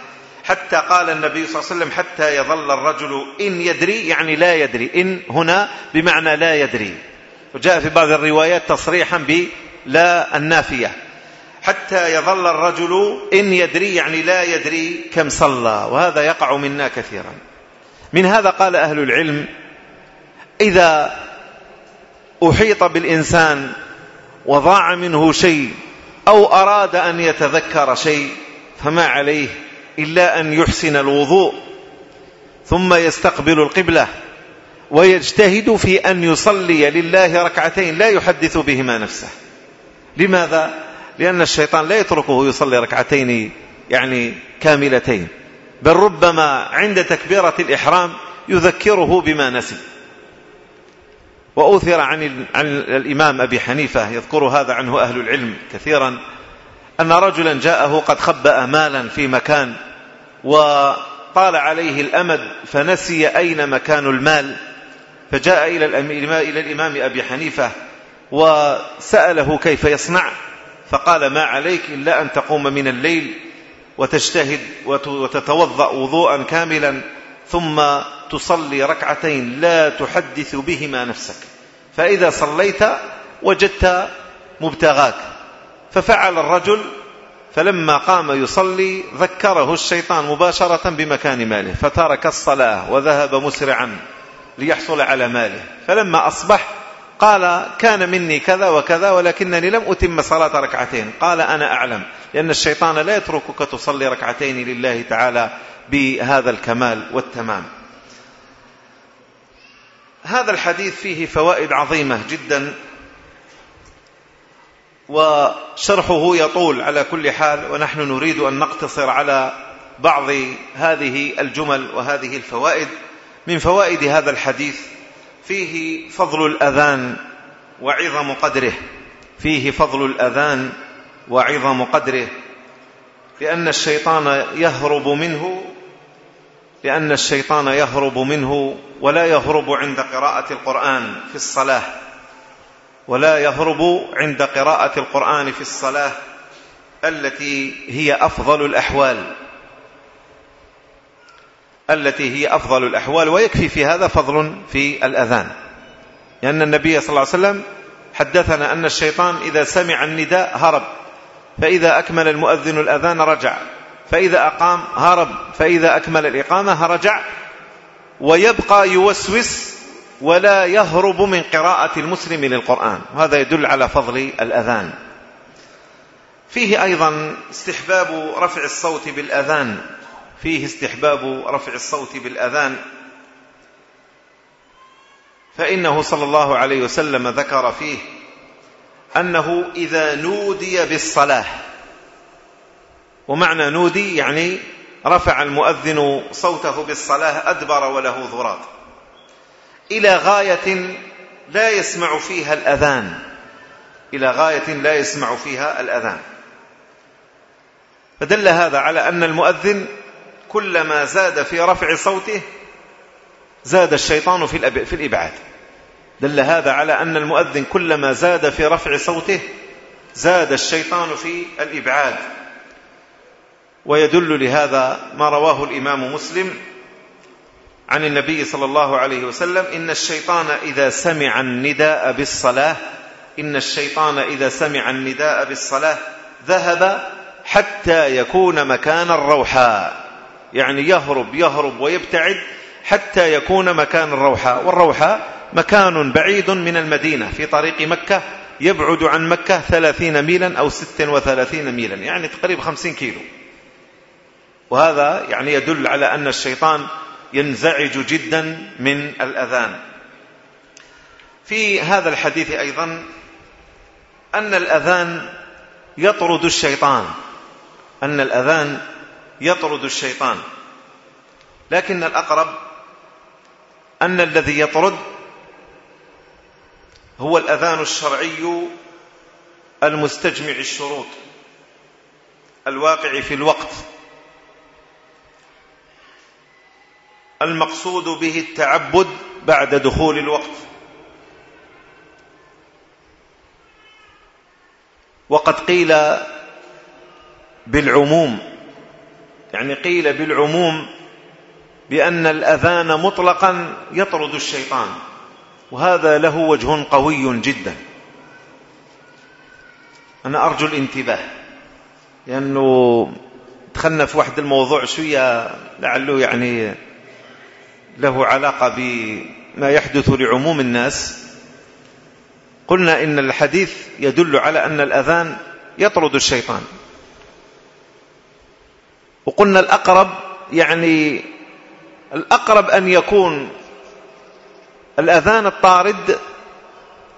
حتى قال النبي صلى الله عليه وسلم حتى يظل الرجل إن يدري يعني لا يدري. إن هنا بمعنى لا يدري. وجاء في بعض الروايات تصريحا بلا النافية. حتى يظل الرجل إن يدري يعني لا يدري كم صلى. وهذا يقع منا كثيرا. من هذا قال أهل العلم إذا أحيط بالإنسان وضاع منه شيء أو أراد أن يتذكر شيء فما عليه إلا أن يحسن الوضوء ثم يستقبل القبلة ويجتهد في أن يصلي لله ركعتين لا يحدث بهما نفسه لماذا؟ لأن الشيطان لا يتركه يصلي ركعتين يعني كاملتين بل ربما عند تكبيرة الإحرام يذكره بما نسي. وأوثر عن, عن الإمام أبي حنيفة يذكر هذا عنه أهل العلم كثيرا أن رجلا جاءه قد خبأ مالا في مكان وطال عليه الأمد فنسي أين مكان المال فجاء إلى الإمام أبي حنيفة وسأله كيف يصنع فقال ما عليك إلا أن تقوم من الليل وتجتهد وتتوضأ وضوءا كاملا ثم تصلي ركعتين لا تحدث بهما نفسك. فإذا صليت وجدت مبتغاك. ففعل الرجل فلما قام يصلي ذكره الشيطان مباشرة بمكان ماله فترك الصلاة وذهب مسرعا ليحصل على ماله. فلما أصبح قال كان مني كذا وكذا ولكنني لم أتم صلاة ركعتين. قال أنا أعلم لأن الشيطان لا يتركك تصلي ركعتين لله تعالى بهذا الكمال والتمام. هذا الحديث فيه فوائد عظيمة جدا وشرحه يطول على كل حال ونحن نريد أن نقتصر على بعض هذه الجمل وهذه الفوائد. من فوائد هذا الحديث فيه فضل الأذان وعظم قدره. فيه فضل الأذان وعظم قدره. لأن الشيطان يهرب منه لأن الشيطان يهرب منه ولا يهرب عند قراءة القرآن في الصلاة. ولا يهرب عند قراءة القرآن في الصلاة التي هي أفضل الأحوال. التي هي أفضل الأحوال ويكفي في هذا فضل في الأذان. لأن النبي صلى الله عليه وسلم حدثنا أن الشيطان إذا سمع النداء هرب. فإذا أكمل المؤذن الأذان رجع. فإذا أقام هرب. فإذا أكمل الإقامة رجع ويبقى يوسوس ولا يهرب من قراءة المسلم للقرآن. وهذا يدل على فضل الأذان. فيه أيضا استحباب رفع الصوت بالأذان. فيه استحباب رفع الصوت بالأذان. فإنه صلى الله عليه وسلم ذكر فيه أنه إذا نودي بالصلاة ومعنى نودي يعني رفع المؤذن صوته بالصلاة أدبر وله ذرات إلى غاية لا يسمع فيها الأذان. إلى غاية لا يسمع فيها الأذان. فدل هذا على أن المؤذن كلما زاد في رفع صوته زاد الشيطان في في الإبعاد. دل هذا على أن المؤذن كلما زاد في رفع صوته زاد الشيطان في الإبعاد. ويدل لهذا ما رواه الإمام مسلم عن النبي صلى الله عليه وسلم إن الشيطان إذا سمع النداء بالصلاة إن الشيطان إذا سمع النداء بالصلاة ذهب حتى يكون مكان الروحاء. يعني يهرب يهرب ويبتعد حتى يكون مكان الروحاء. والروحاء مكان بعيد من المدينة. في طريق مكة يبعد عن مكة ثلاثين ميلا أو ست وثلاثين ميلا يعني تقريب خمسين كيلو. وهذا يعني يدل على أن الشيطان ينزعج جدا من الأذان. في هذا الحديث أيضا أن الأذان يطرد الشيطان. أن الأذان يطرد الشيطان. لكن الأقرب أن الذي يطرد هو الأذان الشرعي المستجمع الشروط الواقع في الوقت. المقصود به التعبد بعد دخول الوقت. وقد قيل بالعموم يعني قيل بالعموم بأن الأذان مطلقا يطرد الشيطان وهذا له وجه قوي جدا. أنا أرجو الانتباه لأنه دخلنا في واحد الموضوع شوية لعله يعني له علاقة بما يحدث لعموم الناس. قلنا إن الحديث يدل على أن الأذان يطرد الشيطان. وقلنا الأقرب يعني الأقرب أن يكون الأذان الطارد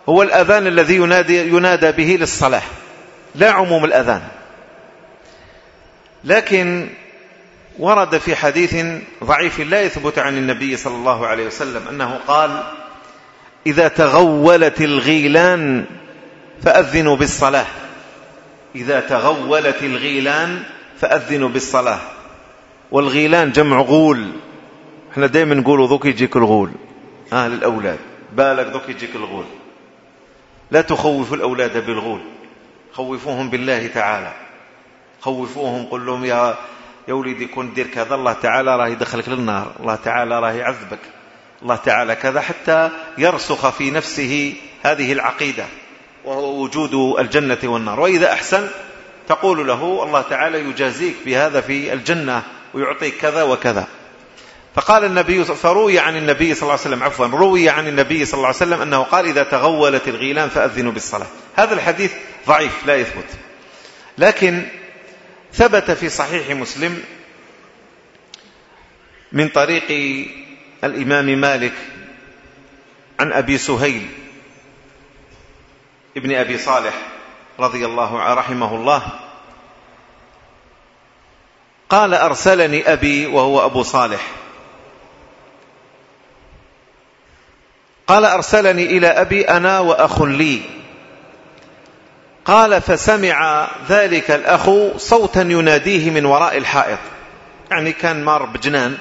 هو الأذان الذي ينادي, ينادى به للصلاة لا عموم الأذان. لكن ورد في حديث ضعيف لا يثبت عن النبي صلى الله عليه وسلم أنه قال إذا تغولت الغيلان فأذنوا بالصلاة. إذا تغولت الغيلان فأذنوا بالصلاة. والغيلان جمع غول. إحنا دايما نقولوا ذوك يجيك الغول. أهل الأولاد. بالك ذوك يجيك الغول. لا تخوفوا الأولاد بالغول. خوفوهم بالله تعالى. خوفوهم قل لهم يا يا وليدي كون دير كذا الله تعالى راه يدخلك للنار. الله تعالى راه يعذبك. الله تعالى كذا حتى يرسخ في نفسه هذه العقيدة. وهو وجود الجنة والنار. وإذا أحسن تقول له الله تعالى يجازيك بهذا في الجنة ويعطيك كذا وكذا. فقال النبي فروي عن النبي صلى الله عليه وسلم عفوا روي عن النبي صلى الله عليه وسلم أنه قال إذا تغولت الغيلان فأذنوا بالصلاة. هذا الحديث ضعيف لا يثبت. لكن ثبت في صحيح مسلم من طريق الإمام مالك عن أبي سهيل ابن أبي صالح. رضي الله رحمه الله قال أرسلني أبي وهو أبو صالح. قال أرسلني إلى أبي أنا وأخ لي قال فسمع ذلك الأخ صوتا يناديه من وراء الحائط. يعني كان مار بجنان.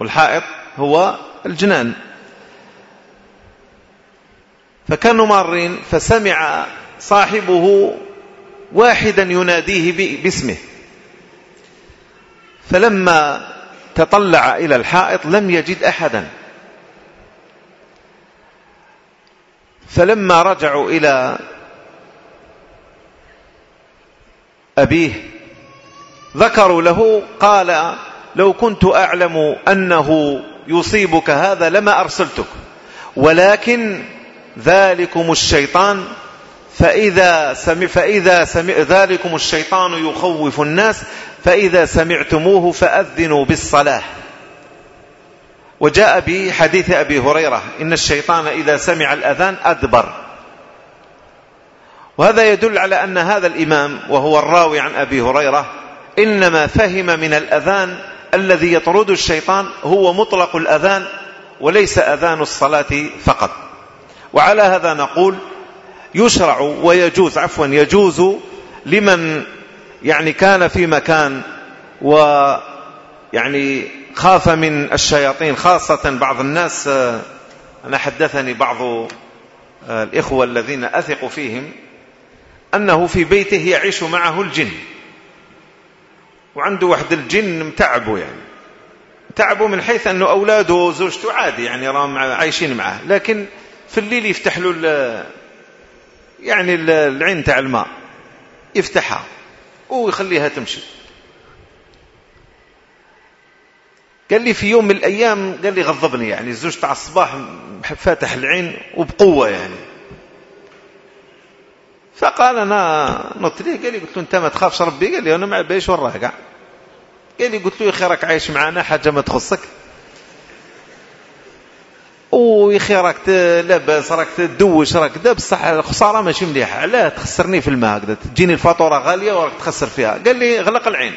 والحائط هو الجنان. فكانوا مارين فسمع صاحبه واحدا يناديه باسمه. فلما تطلع إلى الحائط لم يجد أحدا. فلما رجعوا إلى أبيه ذكروا له قال لو كنت أعلم أنه يصيبك هذا لما أرسلتك ولكن ذلكم الشيطان فإذا سمع فإذا سمع ذلكم الشيطان يخوف الناس فإذا سمعتموه فأذنوا بالصلاة. وجاء بحديث أبي هريرة إن الشيطان إذا سمع الأذان أدبر. وهذا يدل على أن هذا الإمام وهو الراوي عن أبي هريرة إنما فهم من الأذان الذي يطرد الشيطان هو مطلق الأذان وليس أذان الصلاة فقط. وعلى هذا نقول يشرع ويجوز عفوا يجوز لمن يعني كان في مكان و يعني خاف من الشياطين خاصة بعض الناس. أنا حدثني بعض آه، الإخوة الذين أثق فيهم أنه في بيته يعيش معه الجن. وعنده واحد الجن متعبه يعني. متعبه من حيث أنه أولاده وزوجته عادي يعني راهم عايشين معه. لكن في الليل يفتح له يعني العين تاع الماء. يفتحها. ويخليها تمشي. قال لي في يوم من الأيام قال لي غضبني يعني. الزوج تاع الصباح فاتح العين وبقوة يعني. فقال أنا نط ليه قال لي قلت له أنت ما تخافش ربي؟ قال لي أنا ما عبايش وراه كاع قال لي قلت له يا أخي راك عايش معنا حاجة ما تخصك. ويخي راك لاباس راك تدوش راك دا بصح الخسارة ماشي مليحة. علاه تخسرني في الماء هكذا. تجيني الفاتورة غالية وراك تخسر فيها. قال لي غلق العين.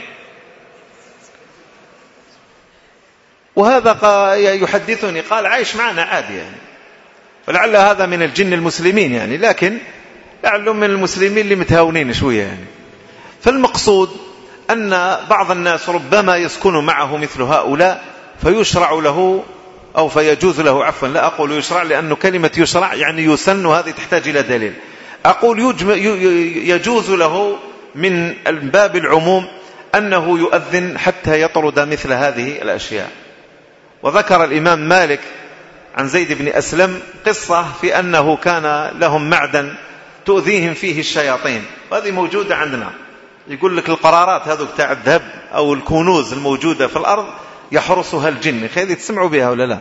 وهذا يحدثني. قال عايش معنا عادي يعني. ولعل هذا من الجن المسلمين يعني. لكن لعلهم من المسلمين اللي متهاونين شوية يعني. فالمقصود أن بعض الناس ربما يسكن معه مثل هؤلاء فيشرع له أو فيجوز له عفوا. لا أقول يشرع لأنه كلمة يشرع يعني يسن هذه تحتاج إلى دليل. أقول يجوز له من باب العموم أنه يؤذن حتى يطرد مثل هذه الأشياء. وذكر الإمام مالك عن زيد بن أسلم قصة في أنه كان لهم معدن تؤذيهم فيه الشياطين. وهذه موجودة عندنا. يقول لك القرارات هذو تاع الذهب أو الكنوز الموجودة في الأرض يحرسها الجن. هذه تسمعوا بها ولا لا؟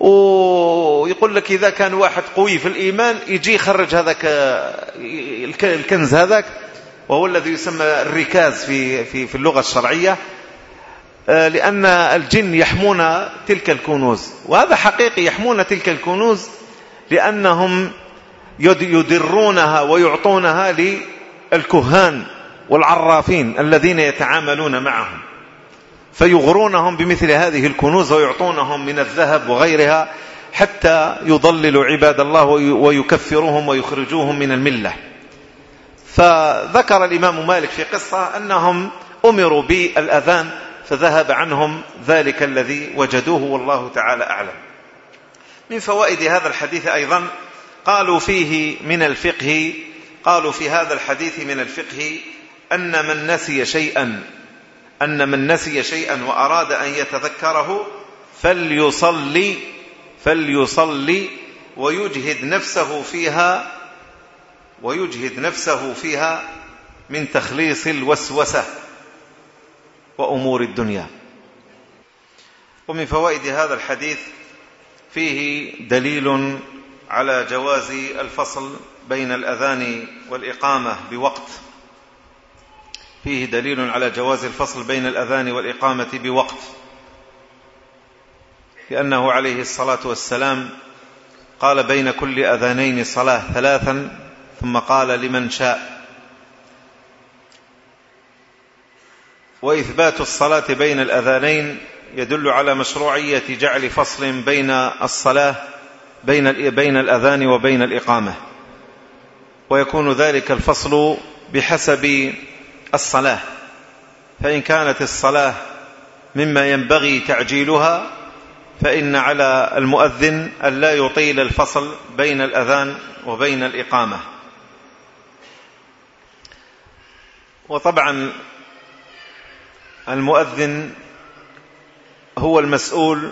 ويقول لك إذا كان واحد قوي في الإيمان يجي يخرج هذاك الكنز هذاك وهو الذي يسمى الركاز في, في, في اللغة الشرعية. آه، لأن الجن يحمون تلك الكنوز. وهذا حقيقي يحمون تلك الكنوز لأنهم يدرونها ويعطونها للكهان والعرافين الذين يتعاملون معهم. فيغرونهم بمثل هذه الكنوز ويعطونهم من الذهب وغيرها حتى يضللوا عباد الله ويكفرهم ويخرجوهم من الملة. فذكر الإمام مالك في قصة أنهم أمروا بالأذان فذهب عنهم ذلك الذي وجدوه والله تعالى أعلم. من فوائد هذا الحديث أيضا قالوا فيه من الفقه قالوا في هذا الحديث من الفقه أن من نسي شيئا أن من نسي شيئا وأراد أن يتذكره فليصلي فليصلي ويجهد نفسه فيها ويجهد نفسه فيها من تخليص الوسوسة وأمور الدنيا. ومن فوائد هذا الحديث فيه دليل على جواز الفصل بين الأذان والإقامة بوقت. فيه دليل على جواز الفصل بين الأذان والإقامة بوقت. لأنه عليه الصلاة والسلام قال بين كل أذانين صلاة ثلاثا ثم قال لمن شاء. وإثبات الصلاة بين الأذانين يدل على مشروعية جعل فصل بين الصلاة بين بين الأذان وبين الإقامة. ويكون ذلك الفصل بحسب الصلاة. فإن كانت الصلاة مما ينبغي تعجيلها فإن على المؤذن أن لا يطيل الفصل بين الأذان وبين الإقامة. وطبعا المؤذن هو المسؤول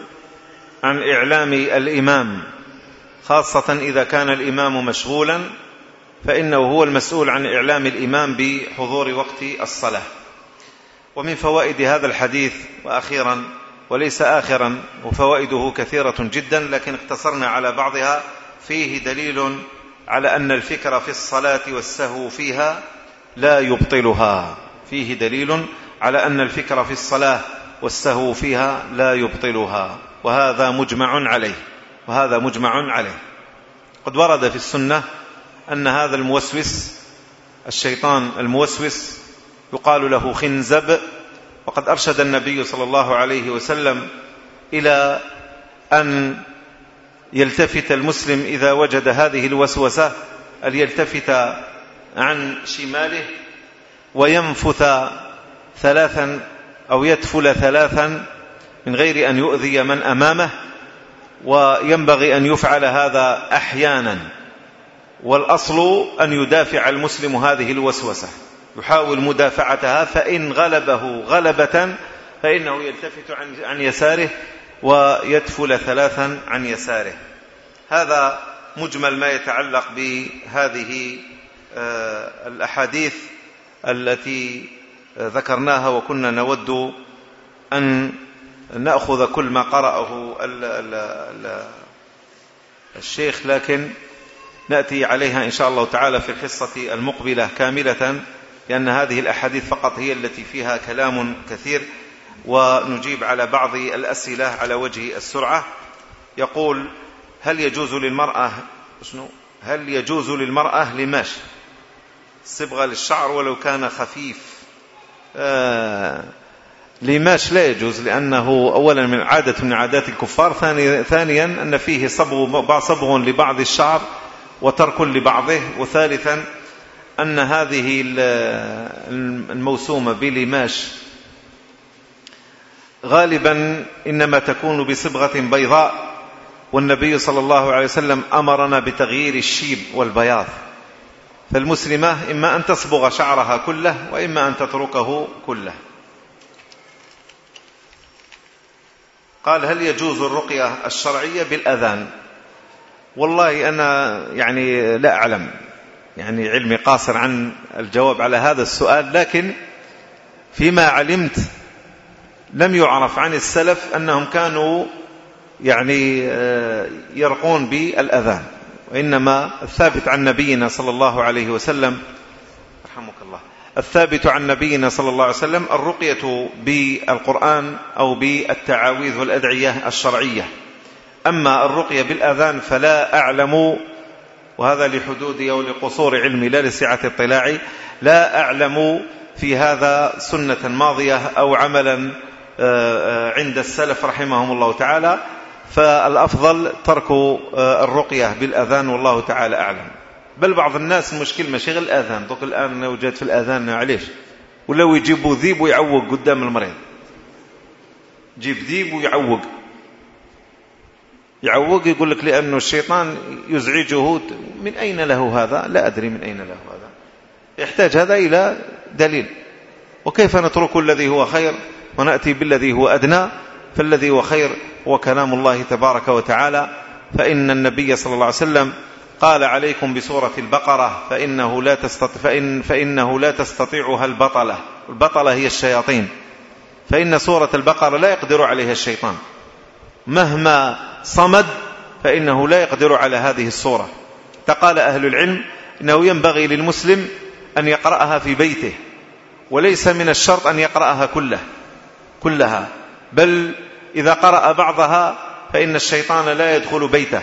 عن إعلام الإمام خاصة إذا كان الإمام مشغولا فإنه هو المسؤول عن إعلام الإمام بحضور وقت الصلاة. ومن فوائد هذا الحديث وأخيرا وليس آخرا وفوائده كثيرة جدا لكن اقتصرنا على بعضها فيه دليل على أن الفكر في الصلاة والسهو فيها لا يبطلها. فيه دليل على أن الفكر في الصلاة والسهو فيها لا يبطلها. وهذا مجمع عليه. وهذا مجمع عليه. قد ورد في السنة أن هذا الموسوس الشيطان الموسوس يقال له خنزب وقد أرشد النبي صلى الله عليه وسلم إلى أن يلتفت المسلم إذا وجد هذه الوسوسة أن يلتفت عن شماله وينفث ثلاثا أو يدفل ثلاثا من غير أن يؤذي من أمامه وينبغي أن يفعل هذا أحيانا. والأصل أن يدافع المسلم هذه الوسوسة. يحاول مدافعتها فإن غلبه غلبة فإنه يلتفت عن, عن يساره ويدفل ثلاثا عن يساره. هذا مجمل ما يتعلق بهذه آه، الأحاديث التي ذكرناها وكنا نود أن نأخذ كل ما قرأه الشيخ لكن نأتي عليها إن شاء الله تعالى في الحصة المقبلة كاملة لأن هذه الأحاديث فقط هي التي فيها كلام كثير ونجيب على بعض الأسئلة على وجه السرعة. يقول هل يجوز للمرأة شنو؟ هل يجوز للمرأة لماش؟ صبغة للشعر ولو كان خفيف. آه، لماش لا يجوز لأنه أولا من عادة من عادات الكفار ثانيا أن فيه صبغ, صبغ لبعض الشعر وترك لبعضه وثالثا أن هذه الموسومة بلماش غالبا إنما تكون بصبغة بيضاء والنبي صلى الله عليه وسلم أمرنا بتغيير الشيب والبياض. فالمسلمة إما أن تصبغ شعرها كله وإما أن تتركه كله. قال هل يجوز الرقية الشرعية بالأذان؟ والله أنا يعني لا أعلم. يعني علمي قاصر عن الجواب على هذا السؤال لكن فيما علمت لم يعرف عن السلف أنهم كانوا يعني آه، يرقون بالأذان وإنما الثابت عن نبينا صلى الله عليه وسلم رحمك الله الثابت عن نبينا صلى الله عليه وسلم الرقية بالقرآن أو بالتعاويذ والأدعية الشرعية. أما الرقية بالأذان فلا أعلم وهذا لحدودي أو لقصور علمي لا لسعة اطلاعي لا أعلم في هذا سنة ماضية أو عملا آه، آه، عند السلف رحمهم الله تعالى. فالأفضل ترك آه، الرقية بالأذان والله تعالى أعلم. بل بعض الناس مشكل مشاغل الأذان. دوك الآن أنا وجدت في الأذان عليش ولو يجيبوا ذيب ويعوق قدام المريض. جيب ذيب ويعوق. يعوق يقول لك لأنه الشيطان يزعجه. من أين له هذا؟ لا أدري من أين له هذا. يحتاج هذا إلى دليل. وكيف نترك الذي هو خير ونأتي بالذي هو أدنى؟ فالذي هو خير هو كلام الله تبارك وتعالى. فإن النبي صلى الله عليه وسلم قال عليكم بسورة البقرة فإنه لا تستطيع فإن فإنه لا تستطيعها البطلة. البطلة هي الشياطين. فإن سورة البقرة لا يقدر عليها الشيطان. مهما صمد فإنه لا يقدر على هذه الصورة. فقال أهل العلم إنه ينبغي للمسلم أن يقرأها في بيته وليس من الشرط أن يقرأها كله كلها. بل إذا قرأ بعضها فإن الشيطان لا يدخل بيته.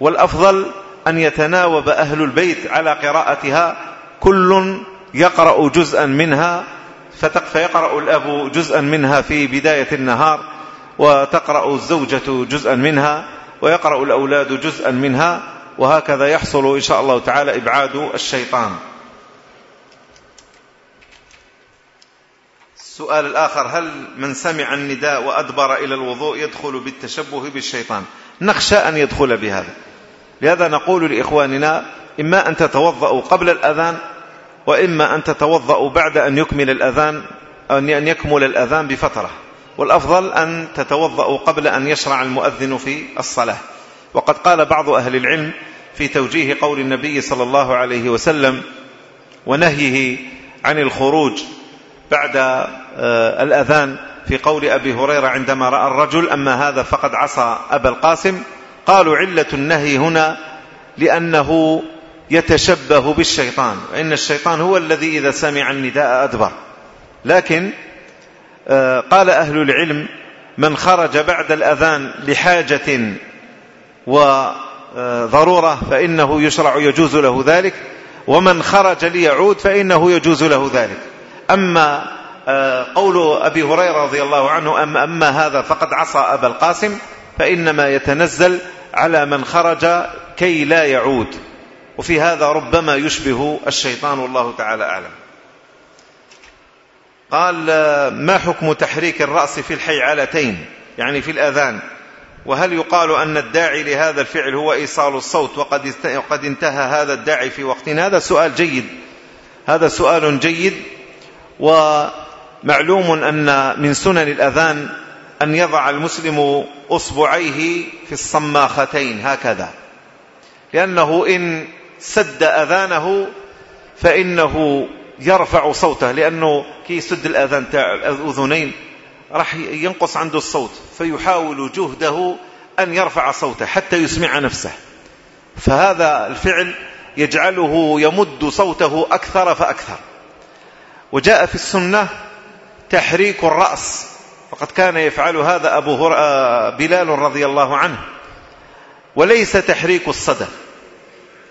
والأفضل أن يتناوب أهل البيت على قراءتها كل يقرأ جزءا منها فيقرأ الأب جزءا منها في بداية النهار وتقرأ الزوجة جزءا منها ويقرأ الأولاد جزءا منها وهكذا يحصل إن شاء الله تعالى إبعاد الشيطان. السؤال الآخر هل من سمع النداء وأدبر إلى الوضوء يدخل بالتشبه بالشيطان؟ نخشى أن يدخل بهذا. لهذا نقول لإخواننا إما أن تتوضأوا قبل الأذان وإما أن تتوضأوا بعد أن يكمل الأذان أن يكمل الأذان بفترة. والأفضل أن تتوضأ قبل أن يشرع المؤذن في الصلاة. وقد قال بعض أهل العلم في توجيه قول النبي صلى الله عليه وسلم ونهيه عن الخروج بعد آه، الأذان في قول أبي هريرة عندما رأى الرجل أما هذا فقد عصى أبا القاسم. قالوا علة النهي هنا لأنه يتشبه بالشيطان وإن الشيطان هو الذي إذا سمع النداء أدبر. لكن آه، قال أهل العلم من خرج بعد الأذان لحاجة وضرورة فإنه يشرع يجوز له ذلك ومن خرج ليعود فإنه يجوز له ذلك. أما آه، قول أبي هريرة رضي الله عنه أما, هذا فقد عصى أبا القاسم فإنما يتنزل على من خرج كي لا يعود. وفي هذا ربما يشبه الشيطان والله تعالى أعلم. قال ما حكم تحريك الرأس في الحيعلتين؟ يعني في الأذان. وهل يقال أن الداعي لهذا الفعل هو إيصال الصوت وقد قد انتهى هذا الداعي في وقتنا؟ هذا سؤال جيد. هذا سؤال جيد. ومعلوم أن من سنن الأذان أن يضع المسلم أصبعيه في الصماختين هكذا. لأنه إن سد أذانه فإنه يرفع صوته لأنه كي يسد الأذان تاع الأذنين راح ينقص عنده الصوت فيحاول جهده أن يرفع صوته حتى يسمع نفسه. فهذا الفعل يجعله يمد صوته أكثر فأكثر. وجاء في السنة تحريك الرأس. فقد كان يفعل هذا أبو بلال رضي الله عنه. وليس تحريك الصدى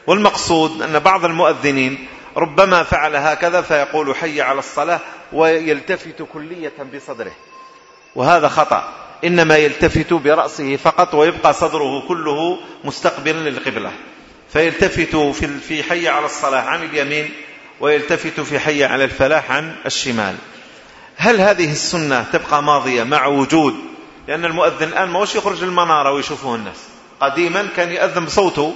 والمقصود أن بعض المؤذنين ربما فعل هكذا فيقول حي على الصلاة ويلتفت كلية بصدره. وهذا خطأ. إنما يلتفت برأسه فقط ويبقى صدره كله مستقبلا للقبلة. فيلتفت في حي على الصلاة عن اليمين ويلتفت في حي على الفلاح عن الشمال. هل هذه السنة تبقى ماضية مع وجود؟ لأن المؤذن الآن ما وش يخرج للمنارة ويشوفه الناس. قديما كان يؤذن بصوته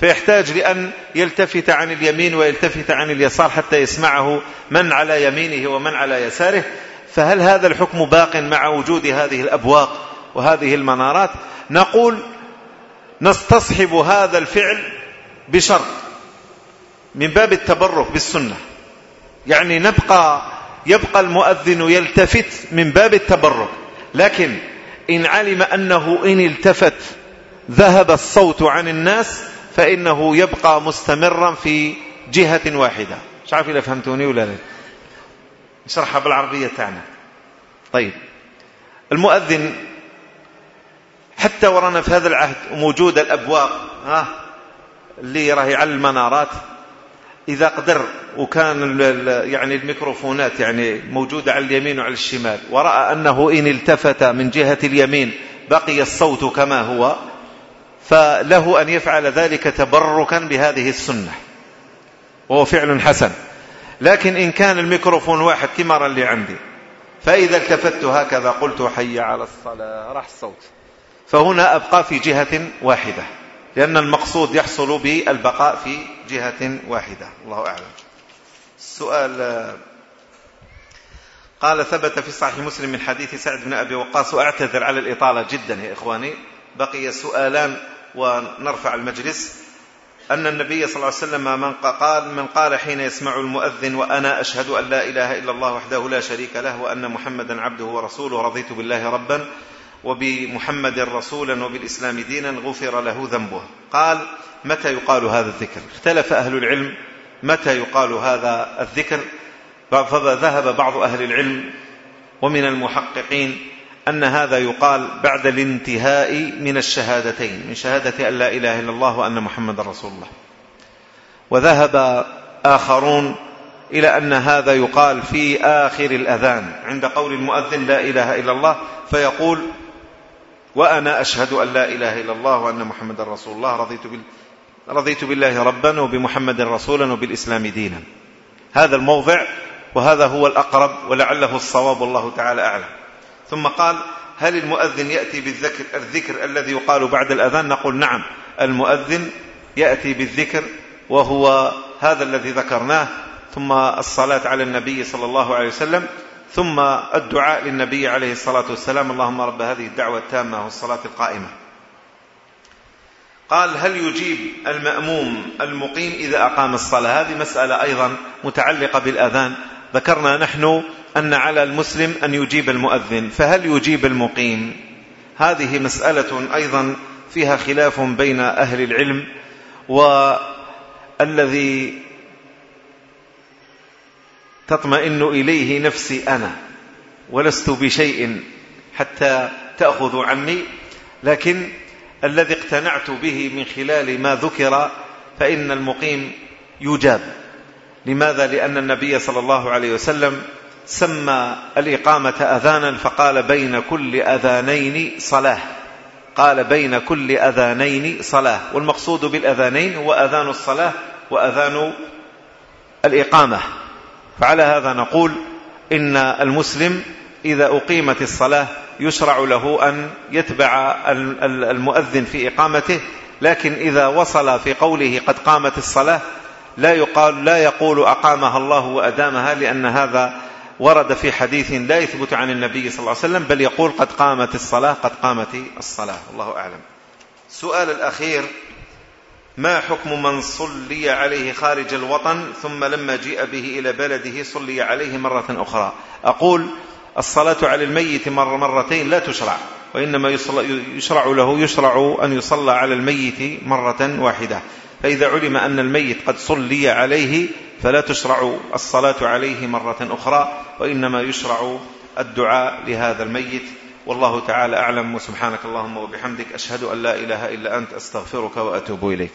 فيحتاج لأن يلتفت عن اليمين ويلتفت عن اليسار حتى يسمعه من على يمينه ومن على يساره. فهل هذا الحكم باق مع وجود هذه الأبواق وهذه المنارات؟ نقول نستصحب هذا الفعل بشرط من باب التبرك بالسنة. يعني نبقى يبقى المؤذن يلتفت من باب التبرك. لكن إن علم أنه إن التفت ذهب الصوت عن الناس فإنه يبقى مستمرا في جهة واحدة. مش عارف إذا فهمتوني ولا لا؟ نشرحها بالعربية تاعنا طيب. المؤذن حتى ورانا في هذا العهد موجودة الأبواق ها اللي راهي على المنارات. إذا قدر وكان يعني الميكروفونات يعني موجودة على اليمين وعلى الشمال ورأى أنه إن التفت من جهة اليمين بقي الصوت كما هو فله أن يفعل ذلك تبركا بهذه السنة. وهو فعل حسن. لكن إن كان الميكروفون واحد كما اللي عندي فإذا التفت هكذا قلت حي على الصلاة راح الصوت. فهنا أبقى في جهة واحدة لأن المقصود يحصل بالبقاء في جهة واحدة. الله أعلم. السؤال قال ثبت في صحيح مسلم من حديث سعد بن أبي وقاص وأعتذر على الإطالة جدا يا إخواني. بقي سؤالان ونرفع المجلس. أن النبي صلى الله عليه وسلم من قال, من قال حين يسمع المؤذن وأنا أشهد أن لا إله إلا الله وحده لا شريك له وأن محمدا عبده ورسوله رضيت بالله ربا وبمحمد رسولا وبالإسلام دينا غفر له ذنبه. قال متى يقال هذا الذكر؟ اختلف أهل العلم. متى يقال هذا الذكر؟ فذهب بعض أهل العلم ومن المحققين أن هذا يقال بعد الانتهاء من الشهادتين من شهادة أن لا إله إلا الله وأن محمد رسول الله. وذهب آخرون إلى أن هذا يقال في آخر الأذان عند قول المؤذن لا إله إلا الله فيقول وأنا أشهد أن لا إله إلا الله وأن محمد رسول الله رضيت, بال... رضيت بالله ربا وبمحمد رسولا وبالإسلام دينا. هذا الموضع وهذا هو الأقرب ولعله الصواب الله تعالى أعلم. ثم قال هل المؤذن يأتي بالذكر الذكر الذي يقال بعد الأذان؟ نقول نعم المؤذن يأتي بالذكر وهو هذا الذي ذكرناه ثم الصلاة على النبي صلى الله عليه وسلم ثم الدعاء للنبي عليه الصلاة والسلام. اللهم رب هذه الدعوة التامة والصلاة القائمة. قال هل يجيب المأموم المقيم إذا أقام الصلاة؟ هذه مسألة أيضا متعلقة بالأذان. ذكرنا نحن أن على المسلم أن يجيب المؤذن. فهل يجيب المقيم؟ هذه مسألة أيضا فيها خلاف بين أهل العلم والذي تطمئن إليه نفسي أنا ولست بشيء حتى تأخذ عني لكن الذي اقتنعت به من خلال ما ذكر فإن المقيم يجاب. لماذا؟ لأن النبي صلى الله عليه وسلم سمى الإقامة أذانا فقال بين كل أذانين صلاة. قال بين كل أذانين صلاة. والمقصود بالأذانين هو أذان الصلاة وأذان الإقامة. فعلى هذا نقول إن المسلم إذا أقيمت الصلاة يشرع له أن يتبع المؤذن في إقامته لكن إذا وصل في قوله قد قامت الصلاة لا يقال لا يقول أقامها الله وأدامها لأن هذا ورد في حديث لا يثبت عن النبي صلى الله عليه وسلم بل يقول قد قامت الصلاة قد قامت الصلاة. الله أعلم. سؤال الأخير ما حكم من صلي عليه خارج الوطن ثم لما جيء به إلى بلده صلي عليه مرة أخرى؟ أقول الصلاة على الميت مر مرتين لا تشرع وإنما يشرع له يشرع أن يصلى على الميت مرة واحدة. فإذا علم أن الميت قد صلي عليه فلا تشرع الصلاة عليه مرة أخرى وإنما يشرع الدعاء لهذا الميت. والله تعالى أعلم وسبحانك اللهم وبحمدك أشهد أن لا إله إلا أنت أستغفرك وأتوب إليك.